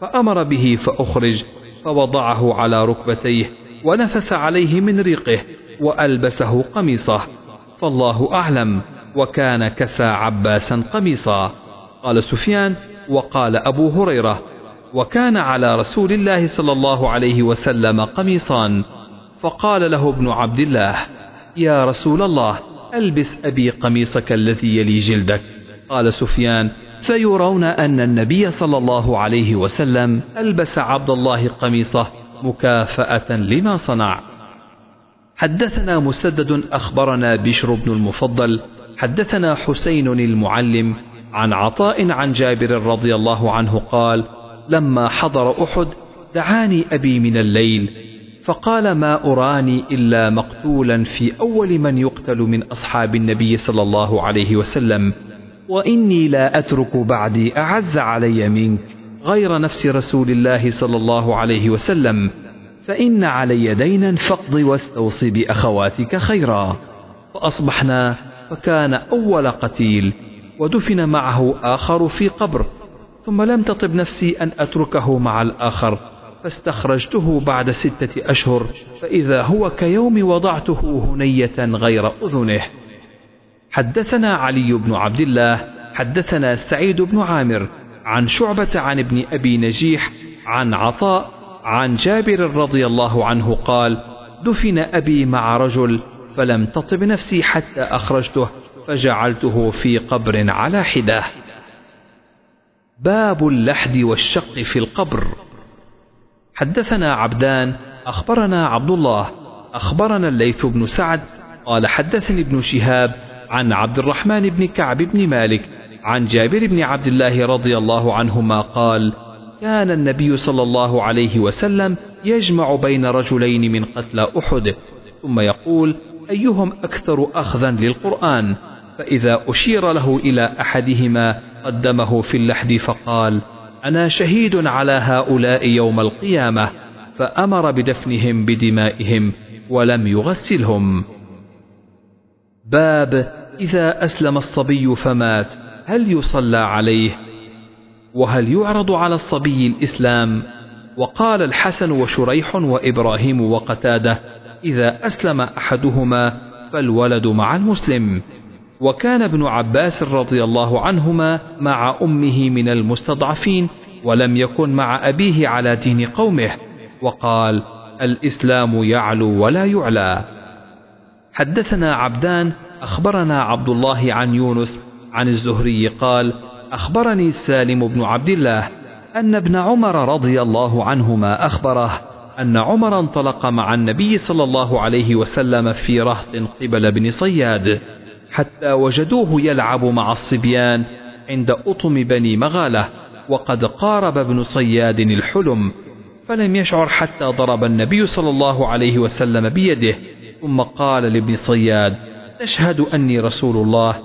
[SPEAKER 1] فأمر به فأخرج فوضعه على ركبتيه ونفث عليه من ريقه وألبسه قميصه. فالله أعلم وكان كسى عباسا قميصا. قال سفيان وقال أبو هريرة وكان على رسول الله صلى الله عليه وسلم قميصان فقال له ابن عبد الله يا رسول الله ألبس أبي قميصك الذي يلي جلدك. قال سفيان فيرون أن النبي صلى الله عليه وسلم ألبس عبد الله قميصه مكافأة لما صنع. حدثنا مسدد أخبرنا بشر بن المفضل حدثنا حسين المعلم عن عطاء عن جابر رضي الله عنه قال لما حضر أحد دعاني أبي من الليل فقال ما أراني إلا مقتولا في أول من يقتل من أصحاب النبي صلى الله عليه وسلم وإني لا أترك بعدي أعز علي منك غير نفس رسول الله صلى الله عليه وسلم فإن علي دينا فاقض واستوص بأخواتك خيرا. فأصبحنا فكان أول قتيل ودفن معه آخر في قبر. ثم لم تطب نفسي أن أتركه مع الآخر فاستخرجته بعد ستة أشهر فإذا هو كيوم وضعته هنية غير أذنه. حدثنا علي بن عبد الله حدثنا سعيد بن عامر عن شعبة عن ابن أبي نجيح عن عطاء عن جابر رضي الله عنه قال دفن أبي مع رجل فلم تطب نفسي حتى أخرجته فجعلته في قبر على حده باب اللحد والشق في القبر. حدثنا عبدان أخبرنا عبد الله أخبرنا الليث بن سعد قال حدثني ابن شهاب عن عبد الرحمن بن كعب بن مالك عن جابر بن عبد الله رضي الله عنهما قال كان النبي صلى الله عليه وسلم يجمع بين رجلين من قتلى أحد ثم يقول أيهم أكثر أخذا للقرآن؟ فإذا أشير له إلى أحدهما قدمه في اللحد فقال أنا شهيد على هؤلاء يوم القيامة فأمر بدفنهم بدمائهم ولم يغسلهم. باب إذا أسلم الصبي فمات هل يصلى عليه؟ وهل يعرض على الصبي الإسلام؟ وقال الحسن وشريح وإبراهيم وقتادة إذا أسلم أحدهما فالولد مع المسلم. وكان ابن عباس رضي الله عنهما مع أمه من المستضعفين ولم يكن مع أبيه على دين قومه وقال الإسلام يعلو ولا يعلى. حدثنا عبدان أخبرنا عبد الله عن يونس عن الزهري قال أخبرني سالم بن عبد الله أن ابن عمر رضي الله عنهما أخبره أن عمر انطلق مع النبي صلى الله عليه وسلم في رهط قبل بن صياد. حتى وجدوه يلعب مع الصبيان عند أطم بني مغالة وقد قارب ابن صياد الحلم فلم يشعر حتى ضرب النبي صلى الله عليه وسلم بيده ثم قال لابن صياد تشهد أني رسول الله.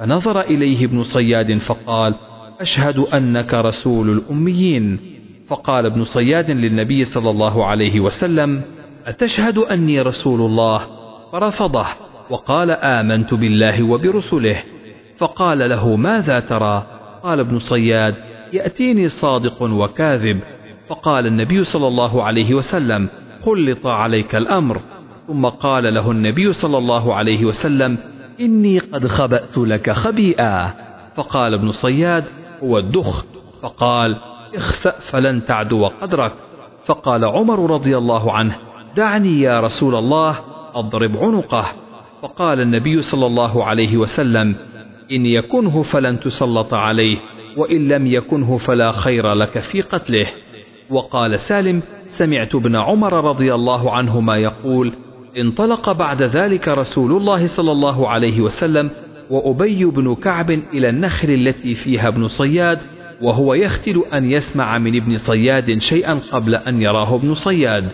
[SPEAKER 1] فنظر إليه ابن صياد فقال أشهد أنك رسول الأميين. فقال ابن صياد للنبي صلى الله عليه وسلم أتشهد أني رسول الله؟ فرفضه. وقال آمنت بالله وبرسله فقال له ماذا ترى؟ قال ابن صياد يأتيني صادق وكاذب. فقال النبي صلى الله عليه وسلم خلط عليك الأمر. ثم قال له النبي صلى الله عليه وسلم إني قد خبأت لك خبيئا. فقال ابن صياد هو الدخ. فقال اخسأ فلن تعدو قدرك. فقال عمر رضي الله عنه دعني يا رسول الله أضرب عنقه. فقال النبي صلى الله عليه وسلم إن يكنه فلن تسلط عليه وإن لم يكنه فلا خير لك في قتله. وقال سالم سمعت ابن عمر رضي الله عنهما يقول انطلق بعد ذلك رسول الله صلى الله عليه وسلم وأبي بن كعب إلى النخل التي فيها ابن صياد وهو يختل أن يسمع من ابن صياد شيئا قبل أن يراه ابن صياد.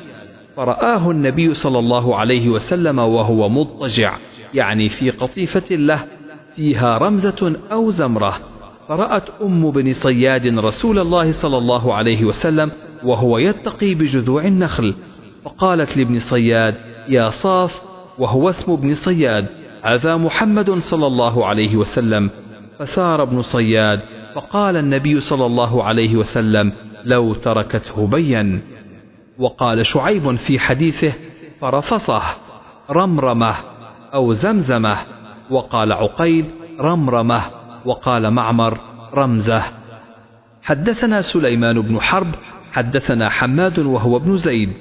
[SPEAKER 1] فرآه النبي صلى الله عليه وسلم وهو مضطجع يعني في قطيفة له فيها رمزة أو زمرة. فرأت أم بن صياد رسول الله صلى الله عليه وسلم وهو يتقي بجذوع النخل. فقالت لابن صياد يا صاف وهو اسم ابن صياد هذا محمد صلى الله عليه وسلم. فثار ابن صياد فقال النبي صلى الله عليه وسلم لو تركته بين وقال شعيب في حديثه فرفصه رمرمه أو زمزمه وقال عقيل رمرمه وقال معمر رمزه. حدثنا سليمان بن حرب حدثنا حماد وهو ابن زيد.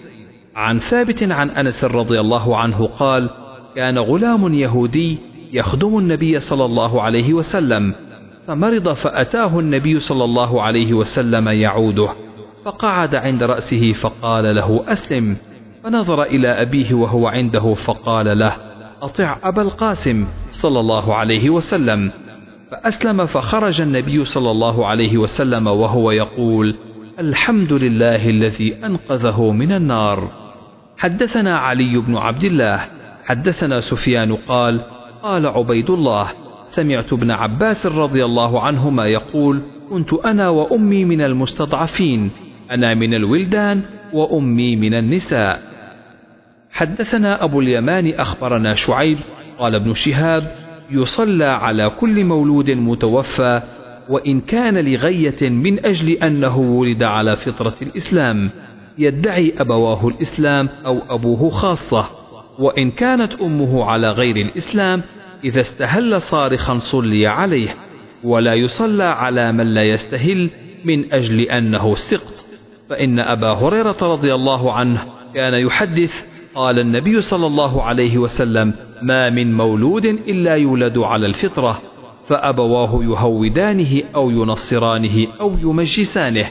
[SPEAKER 1] عن ثابت عن أنس رضي الله عنه قال كان غلام يهودي يخدم النبي صلى الله عليه وسلم فمرض فأتاه النبي صلى الله عليه وسلم يعوده. فقعد عند رأسه فقال له أسلم. فنظر إلى أبيه وهو عنده فقال له أطع أبا القاسم صلى الله عليه وسلم. فأسلم فخرج النبي صلى الله عليه وسلم وهو يقول الحمد لله الذي أنقذه من النار. حدثنا علي بن عبد الله حدثنا سفيان قال قال عبيد الله سمعت ابن عباس رضي الله عنهما يقول كنت أنا وأمي من المستضعفين. أنا من الولدان وأمي من النساء. حدثنا أبو اليمان أخبرنا شعيب قال ابن شهاب يصلى على كل مولود متوفى وإن كان لغية من أجل أنه ولد على فطرة الإسلام يدعي أبواه الإسلام أو أبوه خاصة. وإن كانت أمه على غير الإسلام إذا استهل صارخا صلي عليه ولا يصلى على من لا يستهل من أجل أنه سقط. فإن أبا هريرة رضي الله عنه كان يحدث قال النبي صلى الله عليه وسلم ما من مولود إلا يولد على الفطرة فأبواه يهودانه أو ينصرانه أو يمجسانه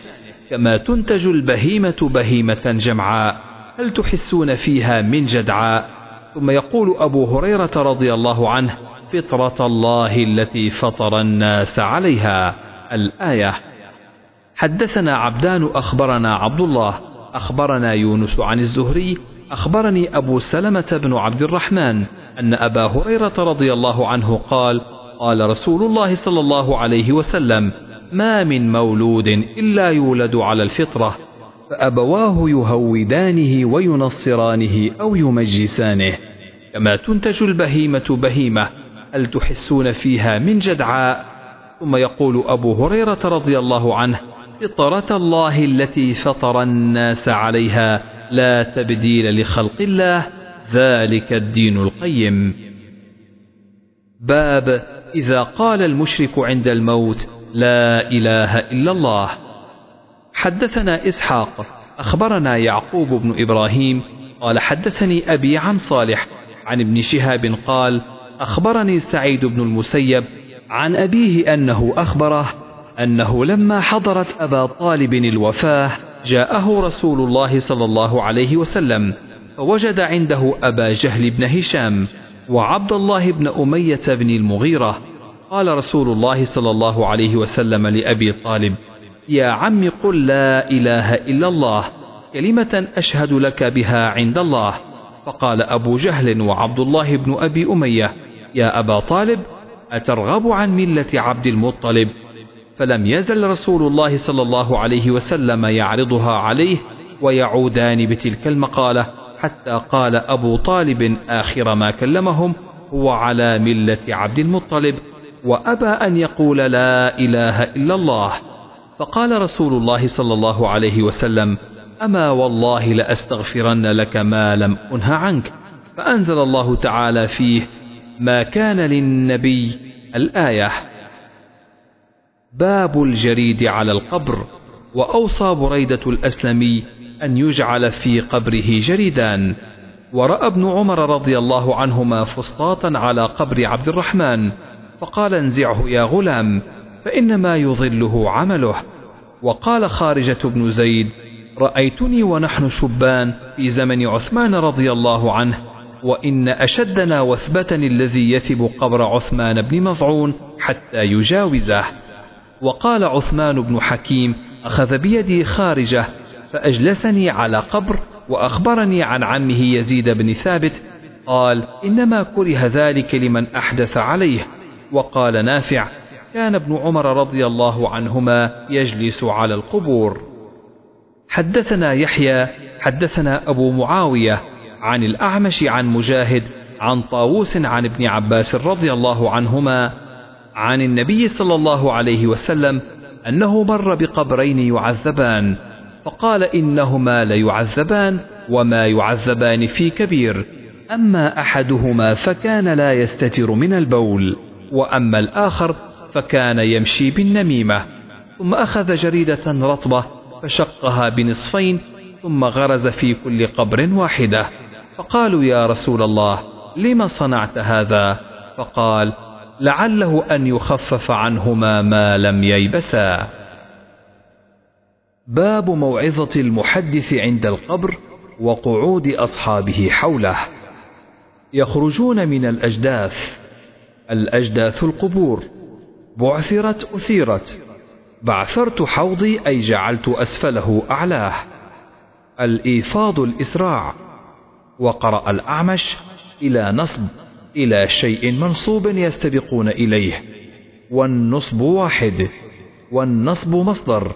[SPEAKER 1] كما تنتج البهيمة بهيمة جمعاء هل تحسون فيها من جدعاء؟ ثم يقول أبو هريرة رضي الله عنه فطرة الله التي فطر الناس عليها الآية. حدثنا عبدان أخبرنا عبد الله أخبرنا يونس عن الزهري أخبرني أبو سلمة بن عبد الرحمن أن أبا هريرة رضي الله عنه قال قال رسول الله صلى الله عليه وسلم ما من مولود إلا يولد على الفطرة فأبواه يهودانه وينصرانه أو يمجسانه. كما تنتج البهيمة بهيمة هل تحسون فيها من جدعاء؟ ثم يقول أبو هريرة رضي الله عنه فطرة الله التي فطر الناس عليها لا تبديل لخلق الله ذلك الدين القيم. باب إذا قال المشرك عند الموت لا إله إلا الله. حدثنا إسحاق أخبرنا يعقوب بن إبراهيم قال حدثني أبي عن صالح عن ابن شهاب قال أخبرني سعيد بن المسيب عن أبيه أنه أخبره أنه لما حضرت أبا طالب الوفاة جاءه رسول الله صلى الله عليه وسلم فوجد عنده أبا جهل بن هشام وعبد الله بن أمية بن المغيرة. قال رسول الله صلى الله عليه وسلم لأبي طالب يا عم قل لا إله إلا الله كلمة أشهد لك بها عند الله. فقال أبو جهل وعبد الله بن أبي أمية يا أبا طالب أترغب عن ملة عبد المطلب؟ فلم يزل رسول الله صلى الله عليه وسلم يعرضها عليه ويعودان بتلك المقالة حتى قال أبو طالب آخر ما كلمهم هو على ملة عبد المطلب وأبى أن يقول لا إله إلا الله. فقال رسول الله صلى الله عليه وسلم أما والله لأستغفرن لك ما لم أنه عنك. فأنزل الله تعالى فيه ما كان للنبي الآية. باب الجريد على القبر وأوصى بريدة الأسلمي أن يجعل في قبره جريدان. ورأى ابن عمر رضي الله عنهما فسطاطا على قبر عبد الرحمن فقال انزعه يا غلام فإنما يظله عمله. وقال خارجة بن زيد رأيتني ونحن شبان في زمن عثمان رضي الله عنه وإن أشدنا وثبة الذي يثب قبر عثمان بن مضعون حتى يجاوزه. وقال عثمان بن حكيم أخذ بيدي خارجة فأجلسني على قبر وأخبرني عن عمه يزيد بن ثابت قال إنما كره ذلك لمن أحدث عليه. وقال نافع كان ابن عمر رضي الله عنهما يجلس على القبور. حدثنا يحيى حدثنا أبو معاوية عن الأعمش عن مجاهد عن طاووس عن ابن عباس رضي الله عنهما عن النبي صلى الله عليه وسلم أنه مر بقبرين يعذبان فقال إنهما ليعذبان وما يعذبان في كبير أما أحدهما فكان لا يستتر من البول وأما الآخر فكان يمشي بالنميمة ثم أخذ جريدة رطبة فشقها بنصفين ثم غرز في كل قبر واحدة فقالوا يا رسول الله لم صنعت هذا؟ فقال لعله أن يخفف عنهما ما لم ييبسا باب موعظة المحدث عند القبر وقعود أصحابه حوله. يخرجون من الأجداث. الأجداث القبور. بعثرت أثيرت. بعثرت حوضي أي جعلت أسفله أعلاه. الإيفاض الإسراع. وقرأ الأعمش إلى نصب. إلى شيء منصوب يستبقون إليه والنصب واحد والنصب مصدر.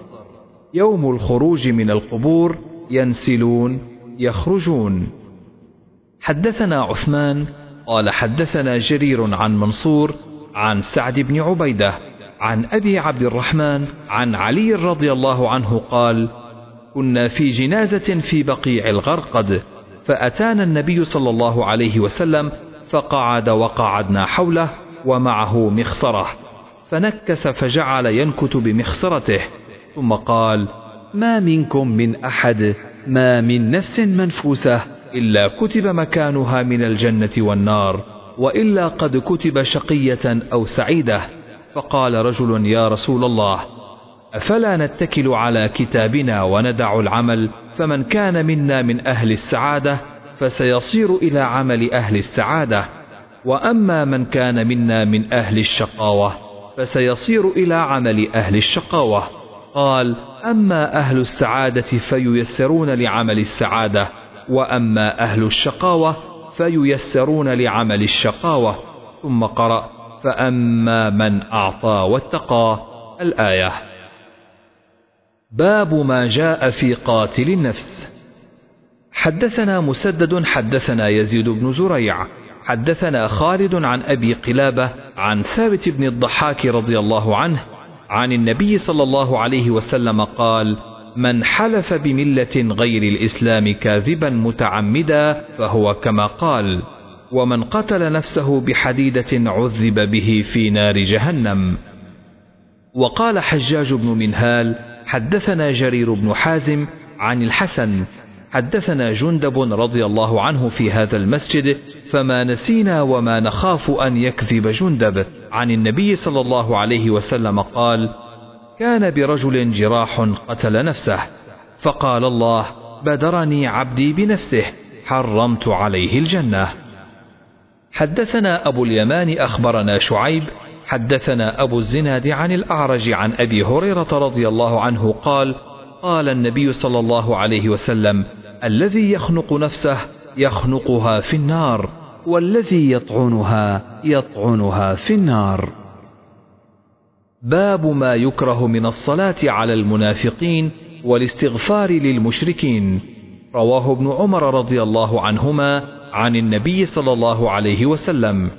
[SPEAKER 1] يوم الخروج من القبور ينسلون يخرجون. حدثنا عثمان قال حدثنا جرير عن منصور عن سعد بن عبيدة عن أبي عبد الرحمن عن علي رضي الله عنه قال كنا في جنازة في بقيع الغرقد فأتانا النبي صلى الله عليه وسلم فقعد وقعدنا حوله ومعه مخصرة. فنكس فجعل ينكت بمخصرته ثم قال ما منكم من أحد ما من نفس منفوسة إلا كتب مكانها من الجنة والنار وإلا قد كتب شقية أو سعيدة. فقال رجل يا رسول الله أفلا نتكل على كتابنا وندع العمل فمن كان منا من أهل السعادة فسيصير إلى عمل أهل السعادة. وأما من كان منا من أهل الشقاوة فسيصير إلى عمل أهل الشقاوة. قال أما أهل السعادة فييسرون لعمل السعادة وأما أهل الشقاوة فييسرون لعمل الشقاوة. ثم قرأ فأما من أعطى واتقى الآية. باب ما جاء في قاتل النفس. حدثنا مسدد حدثنا يزيد بن زريع حدثنا خالد عن أبي قلابة عن ثابت بن الضحاك رضي الله عنه عن النبي صلى الله عليه وسلم قال من حلف بملة غير الإسلام كاذبا متعمدا فهو كما قال ومن قتل نفسه بحديدة عذب به في نار جهنم وقال حجاج بن منهال حدثنا جرير بن حازم عن الحسن حدثنا جندب رضي الله عنه في هذا المسجد فما نسينا وما نخاف أن يكذب جندب. عن النبي صلى الله عليه وسلم قال كان برجل جراح قتل نفسه فقال الله بدرني عبدي بنفسه حرمت عليه الجنة. حدثنا أبو اليمان أخبرنا شعيب حدثنا أبو الزناد عن الأعرج عن أبي هريرة رضي الله عنه قال قال النبي صلى الله عليه وسلم الذي يخنق نفسه يخنقها في النار والذي يطعنها يطعنها في النار. باب ما يكره من الصلاة على المنافقين والاستغفار للمشركين. رواه ابن عمر رضي الله عنهما عن النبي صلى الله عليه وسلم.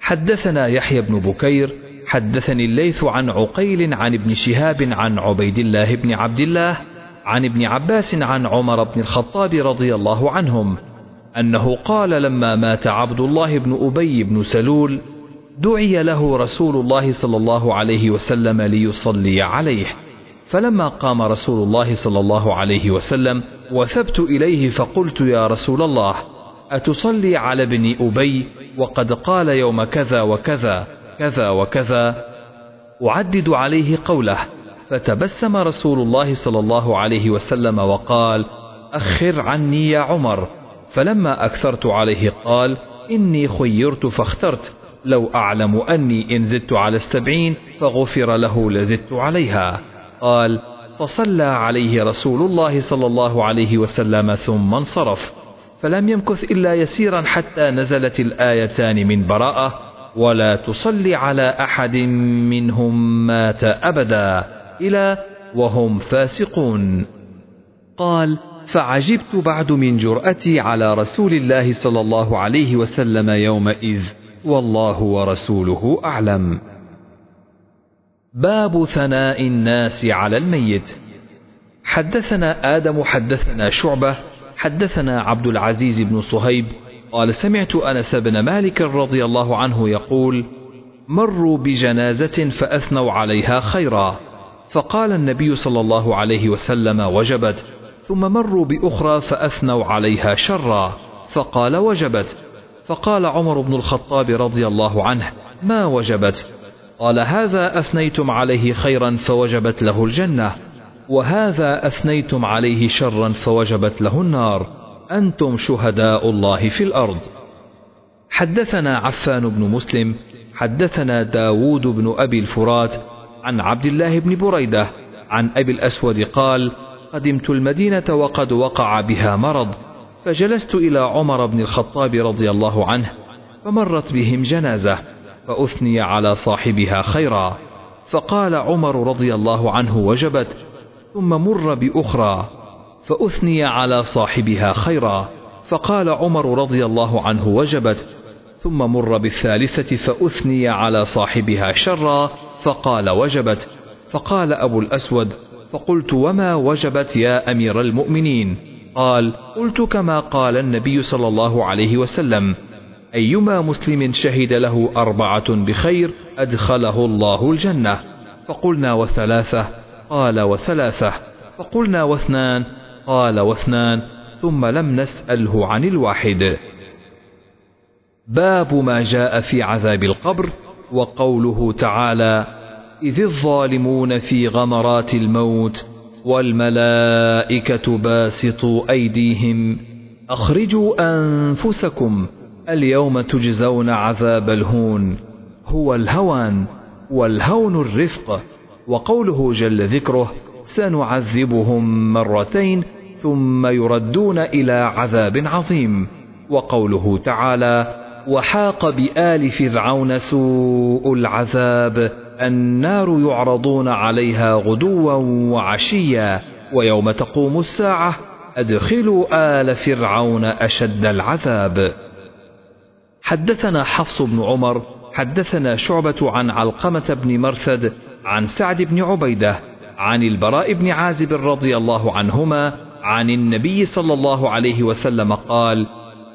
[SPEAKER 1] حدثنا يحيى بن بكير حدثني الليث عن عقيل عن ابن شهاب عن عبيد الله بن عبد الله عن ابن عباس عن عمر بن الخطاب رضي الله عنهم أنه قال لما مات عبد الله بن أبي بن سلول دعي له رسول الله صلى الله عليه وسلم ليصلي عليه. فلما قام رسول الله صلى الله عليه وسلم وثبت إليه فقلت يا رسول الله أتصلي على ابن أبي وقد قال يوم كذا وكذا كذا وكذا أعدد عليه قوله. فتبسم رسول الله صلى الله عليه وسلم وقال أخر عني يا عمر. فلما أكثرت عليه قال إني خيرت فاخترت. لو أعلم أني إن زدت على السبعين فغفر له لزدت عليها. قال فصلى عليه رسول الله صلى الله عليه وسلم ثم انصرف. فلم يمكث إلا يسيرا حتى نزلت الآيتان من براءة ولا تصلي على أحد منهم مات أبدا. إلى وهم فاسقون. قال فعجبت بعد من جرأتي على رسول الله صلى الله عليه وسلم يومئذ والله ورسوله أعلم. باب ثناء الناس على الميت. حدثنا آدم حدثنا شعبة حدثنا عبد العزيز بن صهيب. قال سمعت أنس بن مالك رضي الله عنه يقول مروا بجنازة فأثنوا عليها خيرا. فقال النبي صلى الله عليه وسلم وجبت. ثم مروا بأخرى فأثنوا عليها شرا فقال وجبت. فقال عمر بن الخطاب رضي الله عنه ما وجبت؟ قال هذا أثنيتم عليه خيرا فوجبت له الجنة وهذا أثنيتم عليه شرا فوجبت له النار أنتم شهداء الله في الأرض. حدثنا عفان بن مسلم حدثنا داود بن أبي الفرات عن عبد الله بن بريدة عن أبي الأسود قال قدمت المدينة وقد وقع بها مرض فجلست إلى عمر بن الخطاب رضي الله عنه فمرت بهم جنازة فأثني على صاحبها خيرا. فقال عمر رضي الله عنه وجبت ثم مر بأخرى فأثني على صاحبها خيرا. فقال عمر رضي الله عنه وجبت ثم مر بالثالثة فأثني على صاحبها شرا. فقال وجبت فقال أبو الأسود فقلت وما وجبت يا أمير المؤمنين؟ قال قلت كما قال النبي صلى الله عليه وسلم أيما مسلم شهد له أربعة بخير أدخله الله الجنة. فقلنا وثلاثة قال وثلاثة. فقلنا واثنان قال واثنان ثم لم نسأله عن الواحد. باب ما جاء في عذاب القبر وقوله تعالى إذ الظالمون في غمرات الموت والملائكة باسطوا أيديهم أخرجوا أنفسكم اليوم تجزون عذاب الهون هو الهوان والهون الرفق. وقوله جل ذكره سنعذبهم مرتين ثم يردون إلى عذاب عظيم. وقوله تعالى وحاق بآل فرعون سوء العذاب. النار يعرضون عليها غدوا وعشيا ويوم تقوم الساعة أدخلوا آل فرعون أشد العذاب. حدثنا حفص بن عمر حدثنا شعبة عن علقمة بن مرثد عن سعد بن عبيدة عن البراء بن عازب رضي الله عنهما عن النبي صلى الله عليه وسلم قال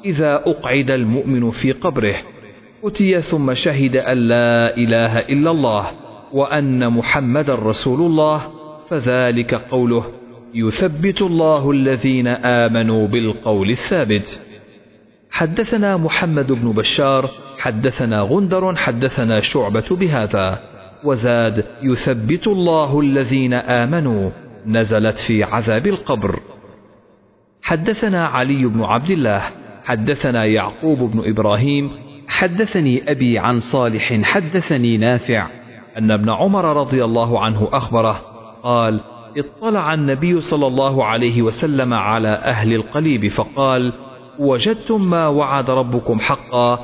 [SPEAKER 1] إذا أقعد المؤمن في قبره أتي ثم شهد أن لا إله إلا الله وأن محمد رسول الله فذلك قوله يثبت الله الذين آمنوا بالقول الثابت. حدثنا محمد بن بشار حدثنا غندر حدثنا شعبة بهذا وزاد يثبت الله الذين آمنوا نزلت في عذاب القبر. حدثنا علي بن عبد الله حدثنا يعقوب بن إبراهيم حدثني أبي عن صالح حدثني نافع أن ابن عمر رضي الله عنه أخبره قال اطلع النبي صلى الله عليه وسلم على أهل القليب فقال وجدتم ما وعد ربكم حقا؟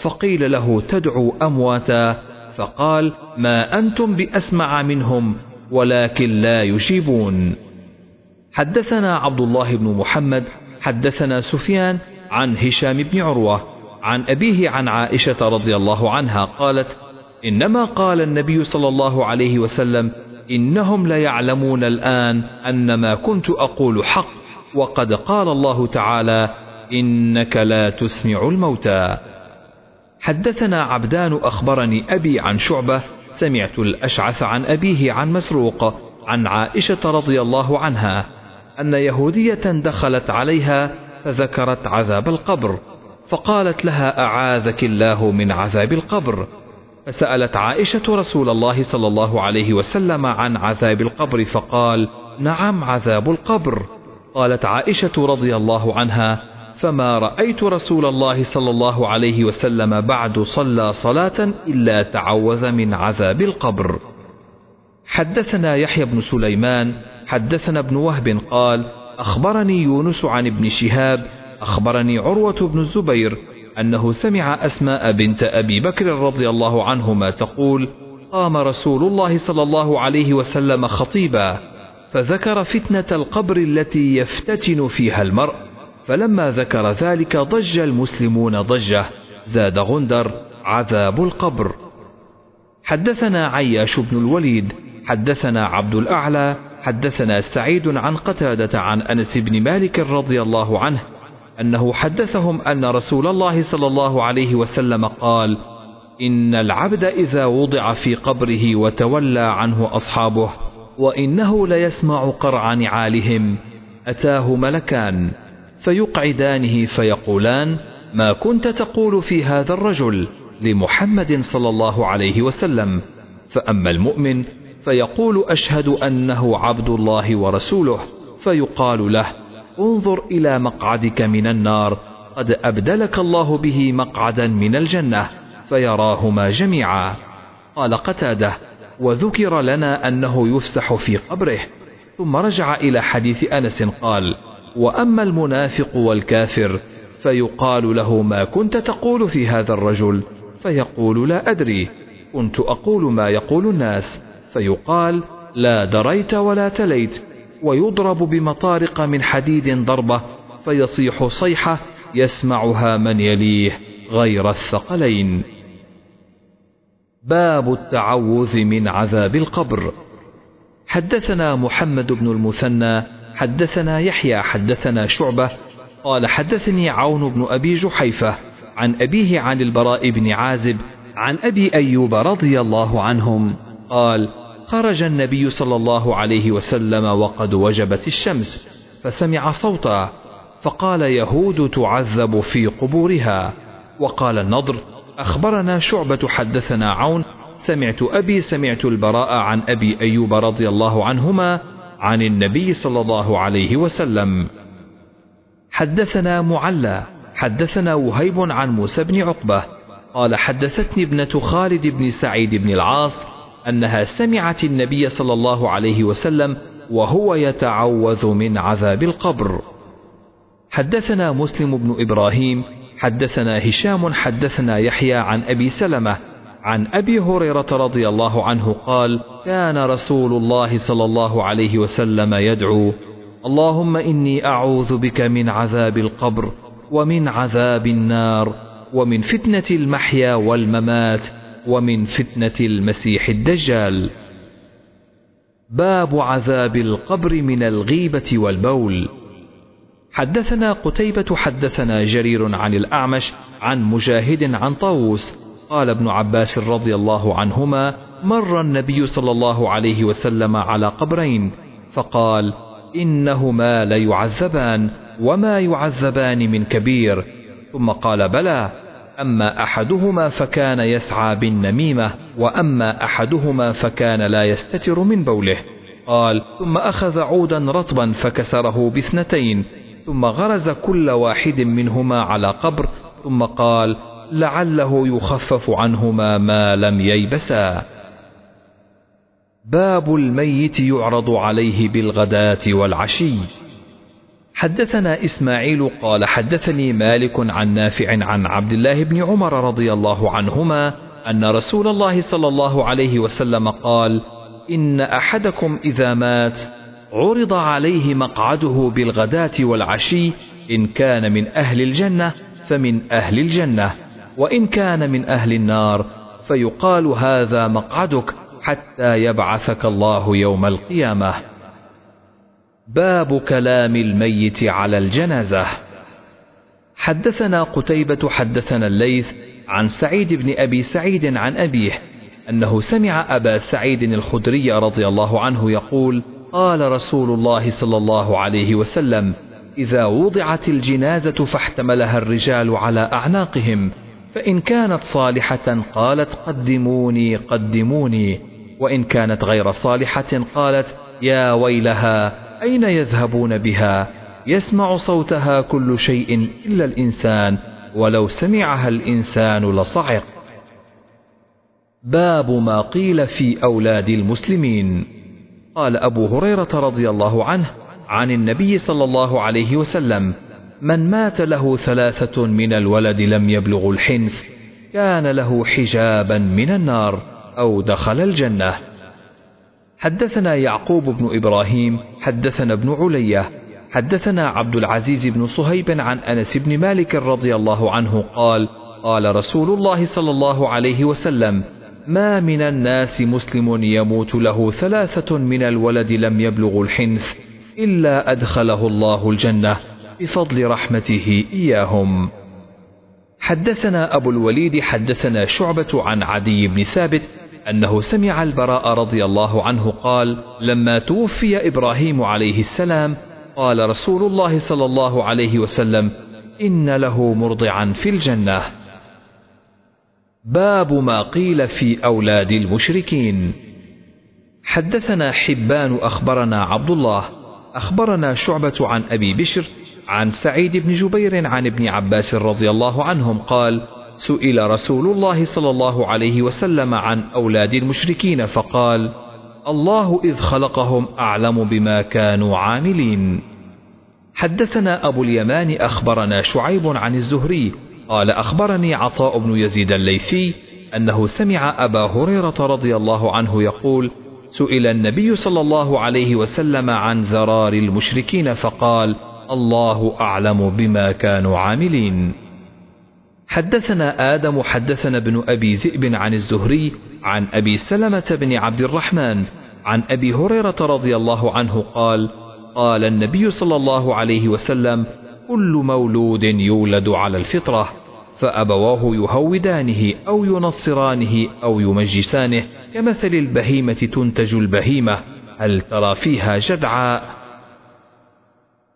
[SPEAKER 1] فقيل له تدعو أمواتا؟ فقال ما أنتم بأسمع منهم ولكن لا يجيبون. حدثنا عبد الله بن محمد حدثنا سفيان عن هشام بن عروة عن أبيه عن عائشة رضي الله عنها قالت إنما قال النبي صلى الله عليه وسلم إنهم ليعلمون الآن أن ما كنت أقول حق وقد قال الله تعالى إنك لا تسمع الموتى. حدثنا عبدان أخبرني أبي عن شعبة سمعت الأشعث عن أبيه عن مسروق عن عائشة رضي الله عنها أن يهودية دخلت عليها فذكرت عذاب القبر فقالت لها أعاذك الله من عذاب القبر؟ فسألت عائشة رسول الله صلى الله عليه وسلم عن عذاب القبر فقال نعم عذاب القبر. قالت عائشة رضي الله عنها فما رأيت رسول الله صلى الله عليه وسلم بعد صلى صلاة إلا تعوذ من عذاب القبر. حدثنا يحيى بن سليمان حدثنا ابن وهب قال أخبرني يونس عن ابن شهاب أخبرني عروة بن الزبير أنه سمع أسماء بنت أبي بكر رضي الله عنهما تقول قام رسول الله صلى الله عليه وسلم خطيبا فذكر فتنة القبر التي يفتتن فيها المرء فلما ذكر ذلك ضج المسلمون ضجة زاد غندر عذاب القبر. حدثنا عياش بن الوليد حدثنا عبد الأعلى حدثنا سعيد عن قتادة عن أنس بن مالك رضي الله عنه أنه حدثهم أن رسول الله صلى الله عليه وسلم قال إن العبد إذا وضع في قبره وتولى عنه أصحابه وإنه ليسمع قرع نعالهم أتاه ملكان فيقعدانه فيقولان ما كنت تقول في هذا الرجل لمحمد صلى الله عليه وسلم؟ فأما المؤمن فيقول أشهد أنه عبد الله ورسوله فيقال له انظر إلى مقعدك من النار قد أبدلك الله به مقعدا من الجنة فيراهما جميعا. قال قتادة وذكر لنا أنه يفسح في قبره. ثم رجع إلى حديث أنس قال وأما المنافق والكافر فيقال له ما كنت تقول في هذا الرجل؟ فيقول لا أدري كنت أقول ما يقول الناس. فيقال لا دريت ولا تليت ويضرب بمطارق من حديد ضربة فيصيح صيحة يسمعها من يليه غير الثقلين. باب التعوذ من عذاب القبر. حدثنا محمد بن المثنى حدثنا يحيى حدثنا شعبة قال حدثني عون بن أبي جحيفة عن أبيه عن البراء بن عازب عن أبي أيوب رضي الله عنهم قال خرج النبي صلى الله عليه وسلم وقد وجبت الشمس فسمع صوتا فقال يهود تعذب في قبورها. وقال النضر أخبرنا شعبة حدثنا عون سمعت أبي سمعت البراء عن أبي أيوب رضي الله عنهما عن النبي صلى الله عليه وسلم. حدثنا معلى حدثنا وهيب عن موسى بن عقبة قال حدثتني ابنة خالد بن سعيد بن العاص أنها سمعت النبي صلى الله عليه وسلم وهو يتعوذ من عذاب القبر. حدثنا مسلم بن إبراهيم حدثنا هشام حدثنا يحيى عن أبي سلمة عن أبي هريرة رضي الله عنه قال كان رسول الله صلى الله عليه وسلم يدعو اللهم إني أعوذ بك من عذاب القبر ومن عذاب النار ومن فتنة المحيا والممات ومن فتنة المسيح الدجال. باب عذاب القبر من الغيبة والبول. حدثنا قتيبة حدثنا جرير عن الأعمش عن مجاهد عن طاووس. قال ابن عباس رضي الله عنهما مر النبي صلى الله عليه وسلم على قبرين فقال إنهما ليعذبان وما يعذبان من كبير. ثم قال بلى. أما أحدهما فكان يسعى بالنميمة وأما أحدهما فكان لا يستتر من بوله. قال ثم أخذ عودا رطبا فكسره باثنتين ثم غرز كل واحد منهما على قبر ثم قال لعله يخفف عنهما ما لم ييبسا. باب الميت يعرض عليه بالغداة والعشي. حدثنا إسماعيل قال حدثني مالك عن نافع عن عبد الله بن عمر رضي الله عنهما أن رسول الله صلى الله عليه وسلم قال إن أحدكم إذا مات عرض عليه مقعده بالغداة والعشي إن كان من أهل الجنة فمن أهل الجنة وإن كان من أهل النار فيقال هذا مقعدك حتى يبعثك الله يوم القيامة. باب كلام الميت على الجنازة. حدثنا قتيبة حدثنا الليث عن سعيد بن أبي سعيد عن أبيه أنه سمع أبا سعيد الخدري رضي الله عنه يقول قال رسول الله صلى الله عليه وسلم إذا وضعت الجنازة فاحتملها الرجال على أعناقهم فإن كانت صالحة قالت قدموني قدموني وإن كانت غير صالحة قالت يا ويلها أين يذهبون بها؟ يسمع صوتها كل شيء إلا الإنسان ولو سمعها الإنسان لصعق. باب ما قيل في أولاد المسلمين. قال أبو هريرة رضي الله عنه عن النبي صلى الله عليه وسلم من مات له ثلاثة من الولد لم يبلغ الحنث كان له حجابا من النار أو دخل الجنة. حدثنا يعقوب بن إبراهيم حدثنا ابن علية حدثنا عبد العزيز بن صهيب عن أنس بن مالك رضي الله عنه قال قال رسول الله صلى الله عليه وسلم ما من الناس مسلم يموت له ثلاثة من الولد لم يبلغ الحنث إلا أدخله الله الجنة بفضل رحمته إياهم. حدثنا أبو الوليد حدثنا شعبة عن عدي بن ثابت أنه سمع البراء رضي الله عنه قال لما توفي إبراهيم عليه السلام قال رسول الله صلى الله عليه وسلم إن له مرضعا في الجنة. باب ما قيل في أولاد المشركين. حدثنا حبان أخبرنا عبد الله أخبرنا شعبة عن أبي بشر عن سعيد بن جبير عن ابن عباس رضي الله عنهم قال سئل رسول الله صلى الله عليه وسلم عن أولاد المشركين فقال الله إذ خلقهم أعلم بما كانوا عاملين. حدثنا أبو اليمان أخبرنا شعيب عن الزهري قال أخبرني عطاء بن يزيد الليثي أنه سمع أبا هريرة رضي الله عنه يقول سئل النبي صلى الله عليه وسلم عن زرار المشركين فقال الله أعلم بما كانوا عاملين. حدثنا آدم حدثنا ابن أبي ذئب عن الزهري عن أبي سلمة بن عبد الرحمن عن أبي هريرة رضي الله عنه قال قال النبي صلى الله عليه وسلم كل مولود يولد على الفطرة فأبواه يهودانه أو ينصرانه أو يمجسانه كمثل البهيمة تنتج البهيمة هل ترى فيها جدعاء؟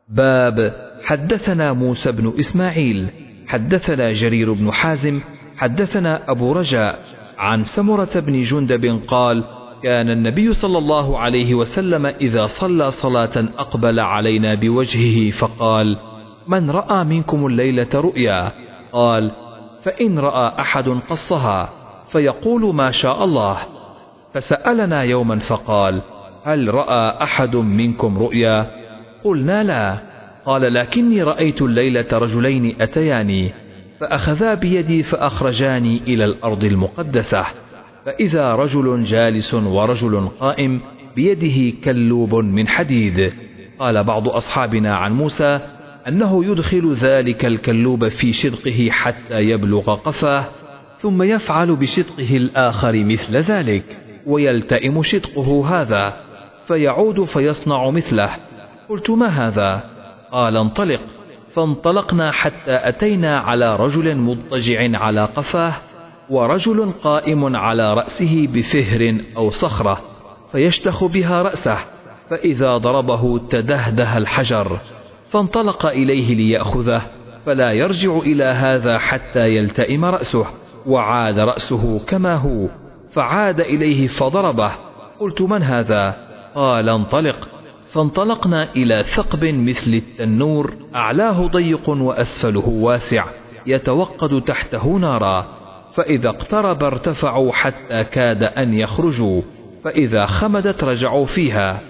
[SPEAKER 1] باب حدثنا موسى بن إسماعيل حدثنا جرير بن حازم حدثنا أبو رجاء عن سمرة بن جندب قال كان النبي صلى الله عليه وسلم إذا صلى صلاة أقبل علينا بوجهه فقال من رأى منكم الليلة رؤيا؟ قال فإن رأى أحد قصها فيقول ما شاء الله. فسألنا يوما فقال هل رأى أحد منكم رؤيا؟ قلنا لا. قال لكني رأيت الليلة رجلين أتياني فأخذا بيدي فأخرجاني إلى الأرض المقدسة. فإذا رجل جالس ورجل قائم بيده كلوب من حديد. قال بعض أصحابنا عن موسى أنه يدخل ذلك الكلوب في شدقه حتى يبلغ قفاه ثم يفعل بشدقه الآخر مثل ذلك ويلتئم شدقه هذا فيعود فيصنع مثله. قلت ما هذا؟ قال انطلق. فانطلقنا حتى أتينا على رجل مضطجع على قفاه ورجل قائم على رأسه بفهر أو صخرة فيشتخ بها رأسه فإذا ضربه تدهده الحجر. فانطلق إليه ليأخذه فلا يرجع إلى هذا حتى يلتئم رأسه وعاد رأسه كما هو. فعاد إليه فضربه. قلت من هذا؟ قال انطلق. فانطلقنا إلى ثقب مثل التنور أعلاه ضيق وأسفله واسع يتوقد تحته نارا فإذا اقترب ارتفعوا حتى كاد أن يخرجوا فإذا خمدت رجعوا فيها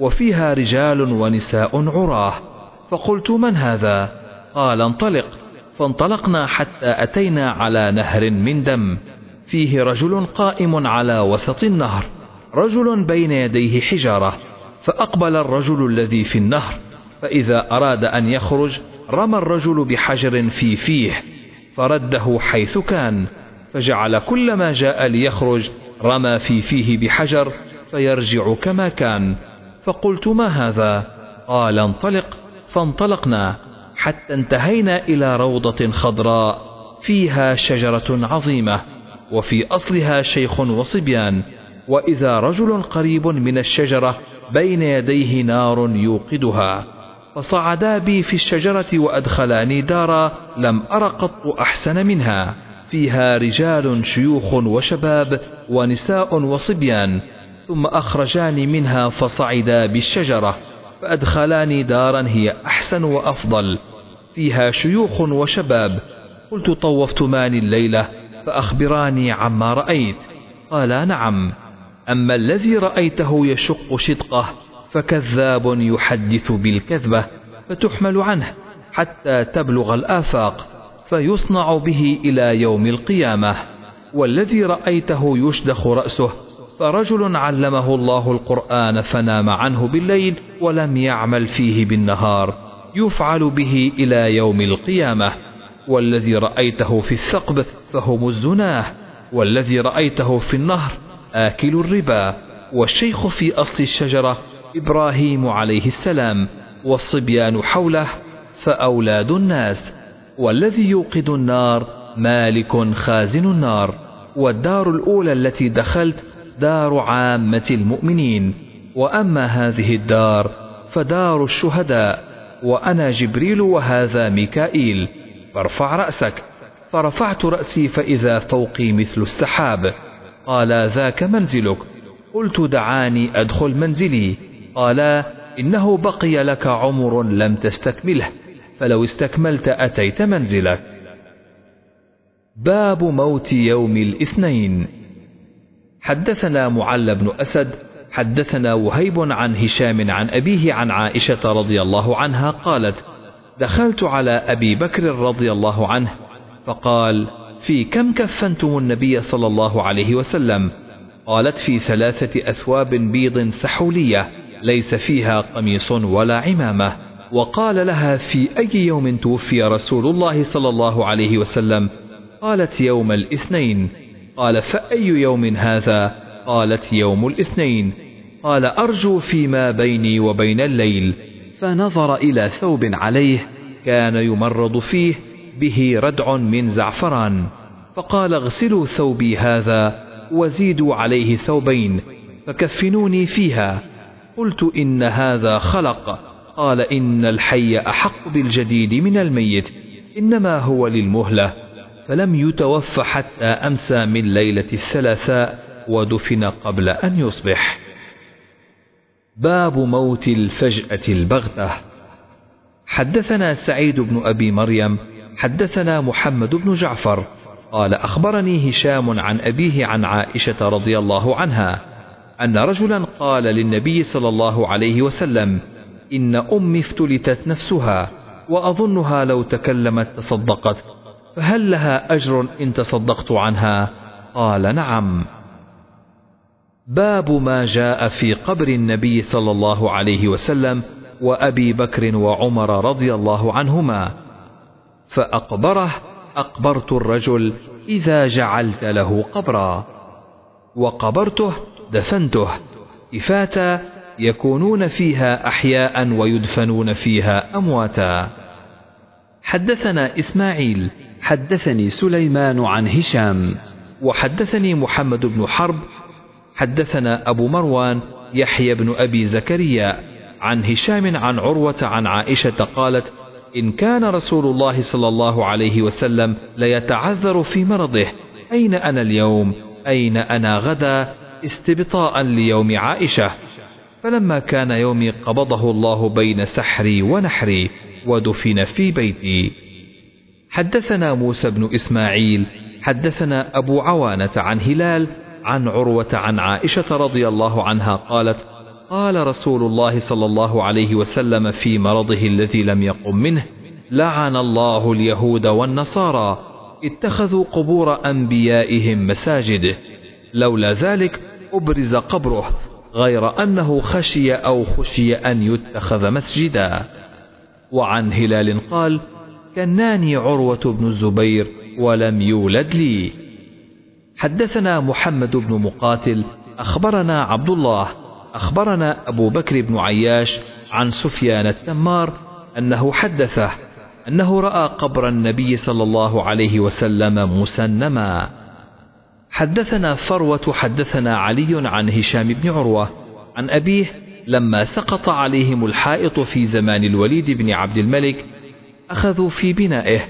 [SPEAKER 1] وفيها رجال ونساء عراه فقلت من هذا؟ قال انطلق فانطلقنا حتى أتينا على نهر من دم فيه رجل قائم على وسط النهر رجل بين يديه حجارة فأقبل الرجل الذي في النهر فإذا أراد أن يخرج رمى الرجل بحجر في فيه فرده حيث كان فجعل كل ما جاء ليخرج رمى في فيه بحجر فيرجع كما كان. فقلت ما هذا؟ قال انطلق. فانطلقنا حتى انتهينا إلى روضة خضراء فيها شجرة عظيمة وفي أصلها شيخ وصبيان. وإذا رجل قريب من الشجرة بين يديه نار يوقدها. فصعدا بي في الشجرة وأدخلاني دارا لم أر قط أحسن منها. فيها رجال شيوخ وشباب ونساء وصبيان. ثم أخرجاني منها فصعدا بالشجرة. فأدخلاني دارا هي أحسن وأفضل. فيها شيوخ وشباب. قلت طوفت ماني الليلة فأخبراني عما رأيت. قال نعم. أما الذي رأيته يشق شدقه فكذاب يحدث بالكذبة فتحمل عنه حتى تبلغ الآفاق فيصنع به إلى يوم القيامة. والذي رأيته يشدخ رأسه فرجل علمه الله القرآن فنام عنه بالليل ولم يعمل فيه بالنهار يفعل به إلى يوم القيامة. والذي رأيته في الثقب فهم الزناه والذي رأيته في النهر آكل الربا. والشيخ في أصل الشجرة إبراهيم عليه السلام والصبيان حوله فأولاد الناس. والذي يوقد النار مالك خازن النار. والدار الأولى التي دخلت دار عامة المؤمنين. وأما هذه الدار فدار الشهداء. وأنا جبريل وهذا ميكائيل. فارفع رأسك. فرفعت رأسي فإذا فوقي مثل السحاب. قال ذاك منزلك. قلت دعاني أدخل منزلي. قالا إنه بقي لك عمر لم تستكمله فلو استكملت أتيت منزلك. باب موت يوم الاثنين. حدثنا معل بن أسد حدثنا وهيب عن هشام عن أبيه عن عائشة رضي الله عنها قالت دخلت على أبي بكر رضي الله عنه فقال في كم كفنتم النبي صلى الله عليه وسلم؟ قالت في ثلاثة أثواب بيض سحولية ليس فيها قميص ولا عمامة. وقال لها في أي يوم توفي رسول الله صلى الله عليه وسلم؟ قالت يوم الاثنين. قال فأي يوم هذا؟ قالت يوم الاثنين. قال أرجو فيما بيني وبين الليل. فنظر إلى ثوب عليه كان يمرض فيه به ردع من زعفران فقال اغسلوا ثوبي هذا وزيدوا عليه ثوبين فكفنوني فيها. قلت إن هذا خلق. قال إن الحي أحق بالجديد من الميت إنما هو للمهلة. فلم يتوف حتى أمسى من ليلة الثلاثاء ودفن قبل أن يصبح. باب موت الفجأة البغتة. حدثنا سعيد بن أبي مريم حدثنا محمد بن جعفر قال أخبرني هشام عن أبيه عن عائشة رضي الله عنها أن رجلا قال للنبي صلى الله عليه وسلم إن أمي افتلتت نفسها وأظنها لو تكلمت تصدقت فهل لها أجر إن تصدقت عنها؟ قال نعم. باب ما جاء في قبر النبي صلى الله عليه وسلم وأبي بكر وعمر رضي الله عنهما. فأقبره أقبرت الرجل إذا جعلت له قبرا. وقبرته دفنته. إفاتا يكونون فيها أحياء ويدفنون فيها أمواتا. حدثنا إسماعيل. حدثني سليمان عن هشام. وحدثني محمد بن حرب. حدثنا أبو مروان يحيى بن أبي زكريا. عن هشام عن عروة عن عائشة قالت إن كان رسول الله صلى الله عليه وسلم ليتعذر في مرضه أين أنا اليوم؟ أين أنا غدا؟ استبطاء ليوم عائشة. فلما كان يومي قبضه الله بين سحري ونحري ودفن في بيتي. حدثنا موسى بن إسماعيل حدثنا أبو عوانة عن هلال عن عروة عن عائشة رضي الله عنها قالت قال رسول الله صلى الله عليه وسلم في مرضه الذي لم يقم منه لعن الله اليهود والنصارى اتخذوا قبور أنبيائهم مساجد لولا ذلك أبرز قبره غير أنه خشي أو خشي أن يتخذ مسجدا. وعن هلال قال كناني عروة بن الزبير ولم يولد لي. حدثنا محمد بن مقاتل أخبرنا عبد الله أخبرنا أبو بكر بن عياش عن سفيان التمار أنه حدثه أنه رأى قبر النبي صلى الله عليه وسلم مسنما. حدثنا فروة حدثنا علي عن هشام بن عروة عن أبيه لما سقط عليهم الحائط في زمان الوليد بن عبد الملك أخذوا في بنائه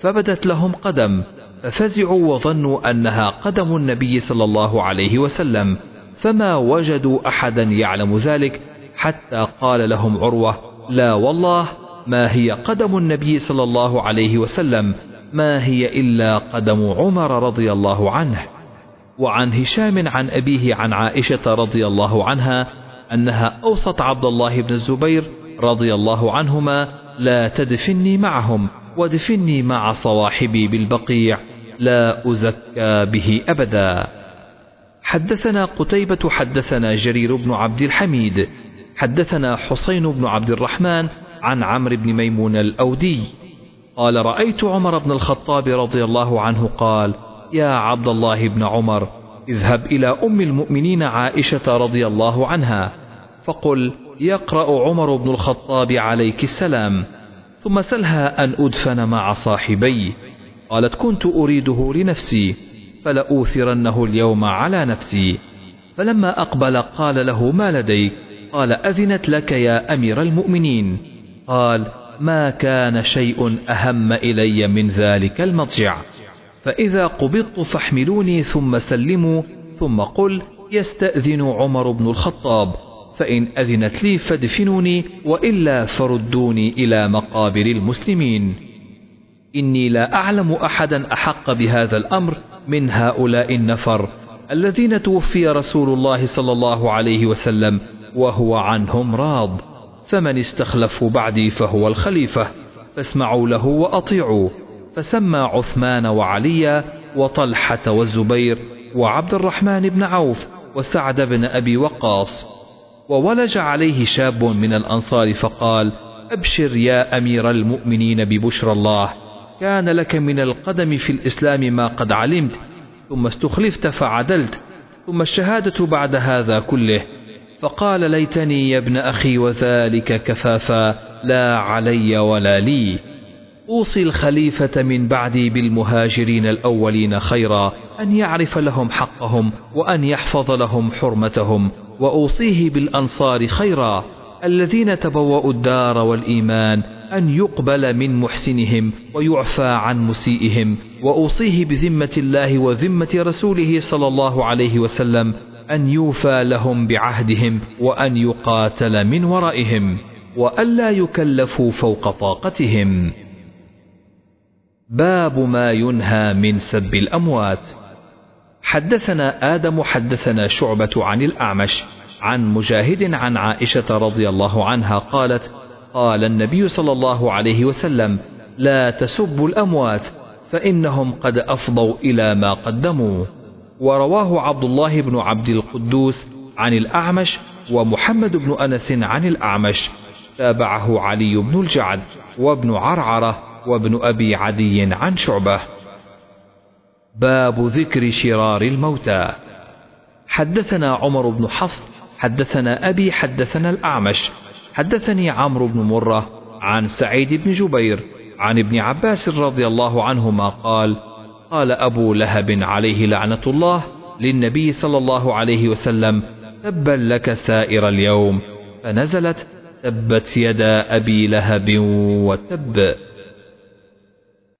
[SPEAKER 1] فبدت لهم قدم ففزعوا وظنوا أنها قدم النبي صلى الله عليه وسلم. فما وجدوا أحدا يعلم ذلك حتى قال لهم عروة لا والله ما هي قدم النبي صلى الله عليه وسلم ما هي إلا قدم عمر رضي الله عنه. وعن هشام عن أبيه عن عائشة رضي الله عنها أنها أوصت عبد الله بن الزبير رضي الله عنهما لا تدفني معهم ودفني مع صواحبي بالبقيع لا أزكى به أبدا. حدثنا قتيبة حدثنا جرير بن عبد الحميد. حدثنا حسين بن عبد الرحمن عن عمرو بن ميمون الأودي. قال رأيت عمر بن الخطاب رضي الله عنه قال يا عبد الله بن عمر اذهب إلى أم المؤمنين عائشة رضي الله عنها. فقل يقرأ عمر بن الخطاب عليك السلام. ثم سلها أن أدفن مع صاحبي قالت كنت أريده لنفسي. فلأوثرنه اليوم على نفسي. فلما أقبل قال له ما لديك؟ قال أذنت لك يا أمير المؤمنين. قال ما كان شيء أهم إلي من ذلك المضجع. فإذا قبضت فاحملوني ثم سلموا ثم قل يستأذن عمر بن الخطاب. فإن أذنت لي فادفنوني وإلا فردوني إلى مقابر المسلمين. إني لا أعلم أحدا أحق بهذا الأمر من هؤلاء النفر الذين توفي رسول الله صلى الله عليه وسلم وهو عنهم راض. فمن استخلفوا بعدي فهو الخليفة. فاسمعوا له وأطيعوا فسمى عثمان وعليا وطلحة والزبير وعبد الرحمن بن عوف وسعد بن أبي وقاص. وولج عليه شاب من الأنصار فقال أبشر يا أمير المؤمنين ببشرى الله. كان لك من القدم في الإسلام ما قد علمت ثم استخلفت فعدلت ثم الشهادة بعد هذا كله. فقال ليتني يا ابن أخي وذلك كفافا لا علي ولا لي. أوصي الخليفة من بعدي بالمهاجرين الأولين خيرا أن يعرف لهم حقهم وأن يحفظ لهم حرمتهم وأوصيه بالأنصار خيرا. الذين تبوأوا الدار والإيمان أن يقبل من محسنهم ويعفى عن مسيئهم وأوصيه بذمة الله وذمة رسوله صلى الله عليه وسلم أن يوفى لهم بعهدهم وأن يقاتل من ورائهم وألا يكلفوا فوق طاقتهم. باب ما ينهى من سب الأموات. حدثنا آدم حدثنا شعبة عن الأعمش عن مجاهد عن عائشة رضي الله عنها قالت قال النبي صلى الله عليه وسلم لا تسبوا الأموات فإنهم قد أفضوا إلى ما قدموا. ورواه عبد الله بن عبد القدوس عن الأعمش ومحمد بن أنس عن الأعمش. تابعه علي بن الجعد وابن عرعرة وابن أبي عدي عن شعبة. باب ذكر شرار الموتى. حدثنا عمر بن حفص حدثنا أبي حدثنا الأعمش. حدثني عمرو بن مرة عن سعيد بن جبير عن ابن عباس رضي الله عنهما قال قال أبو لهب عليه لعنة الله للنبي صلى الله عليه وسلم تبا لك سائر اليوم فنزلت تبت يدا أبي لهب وتب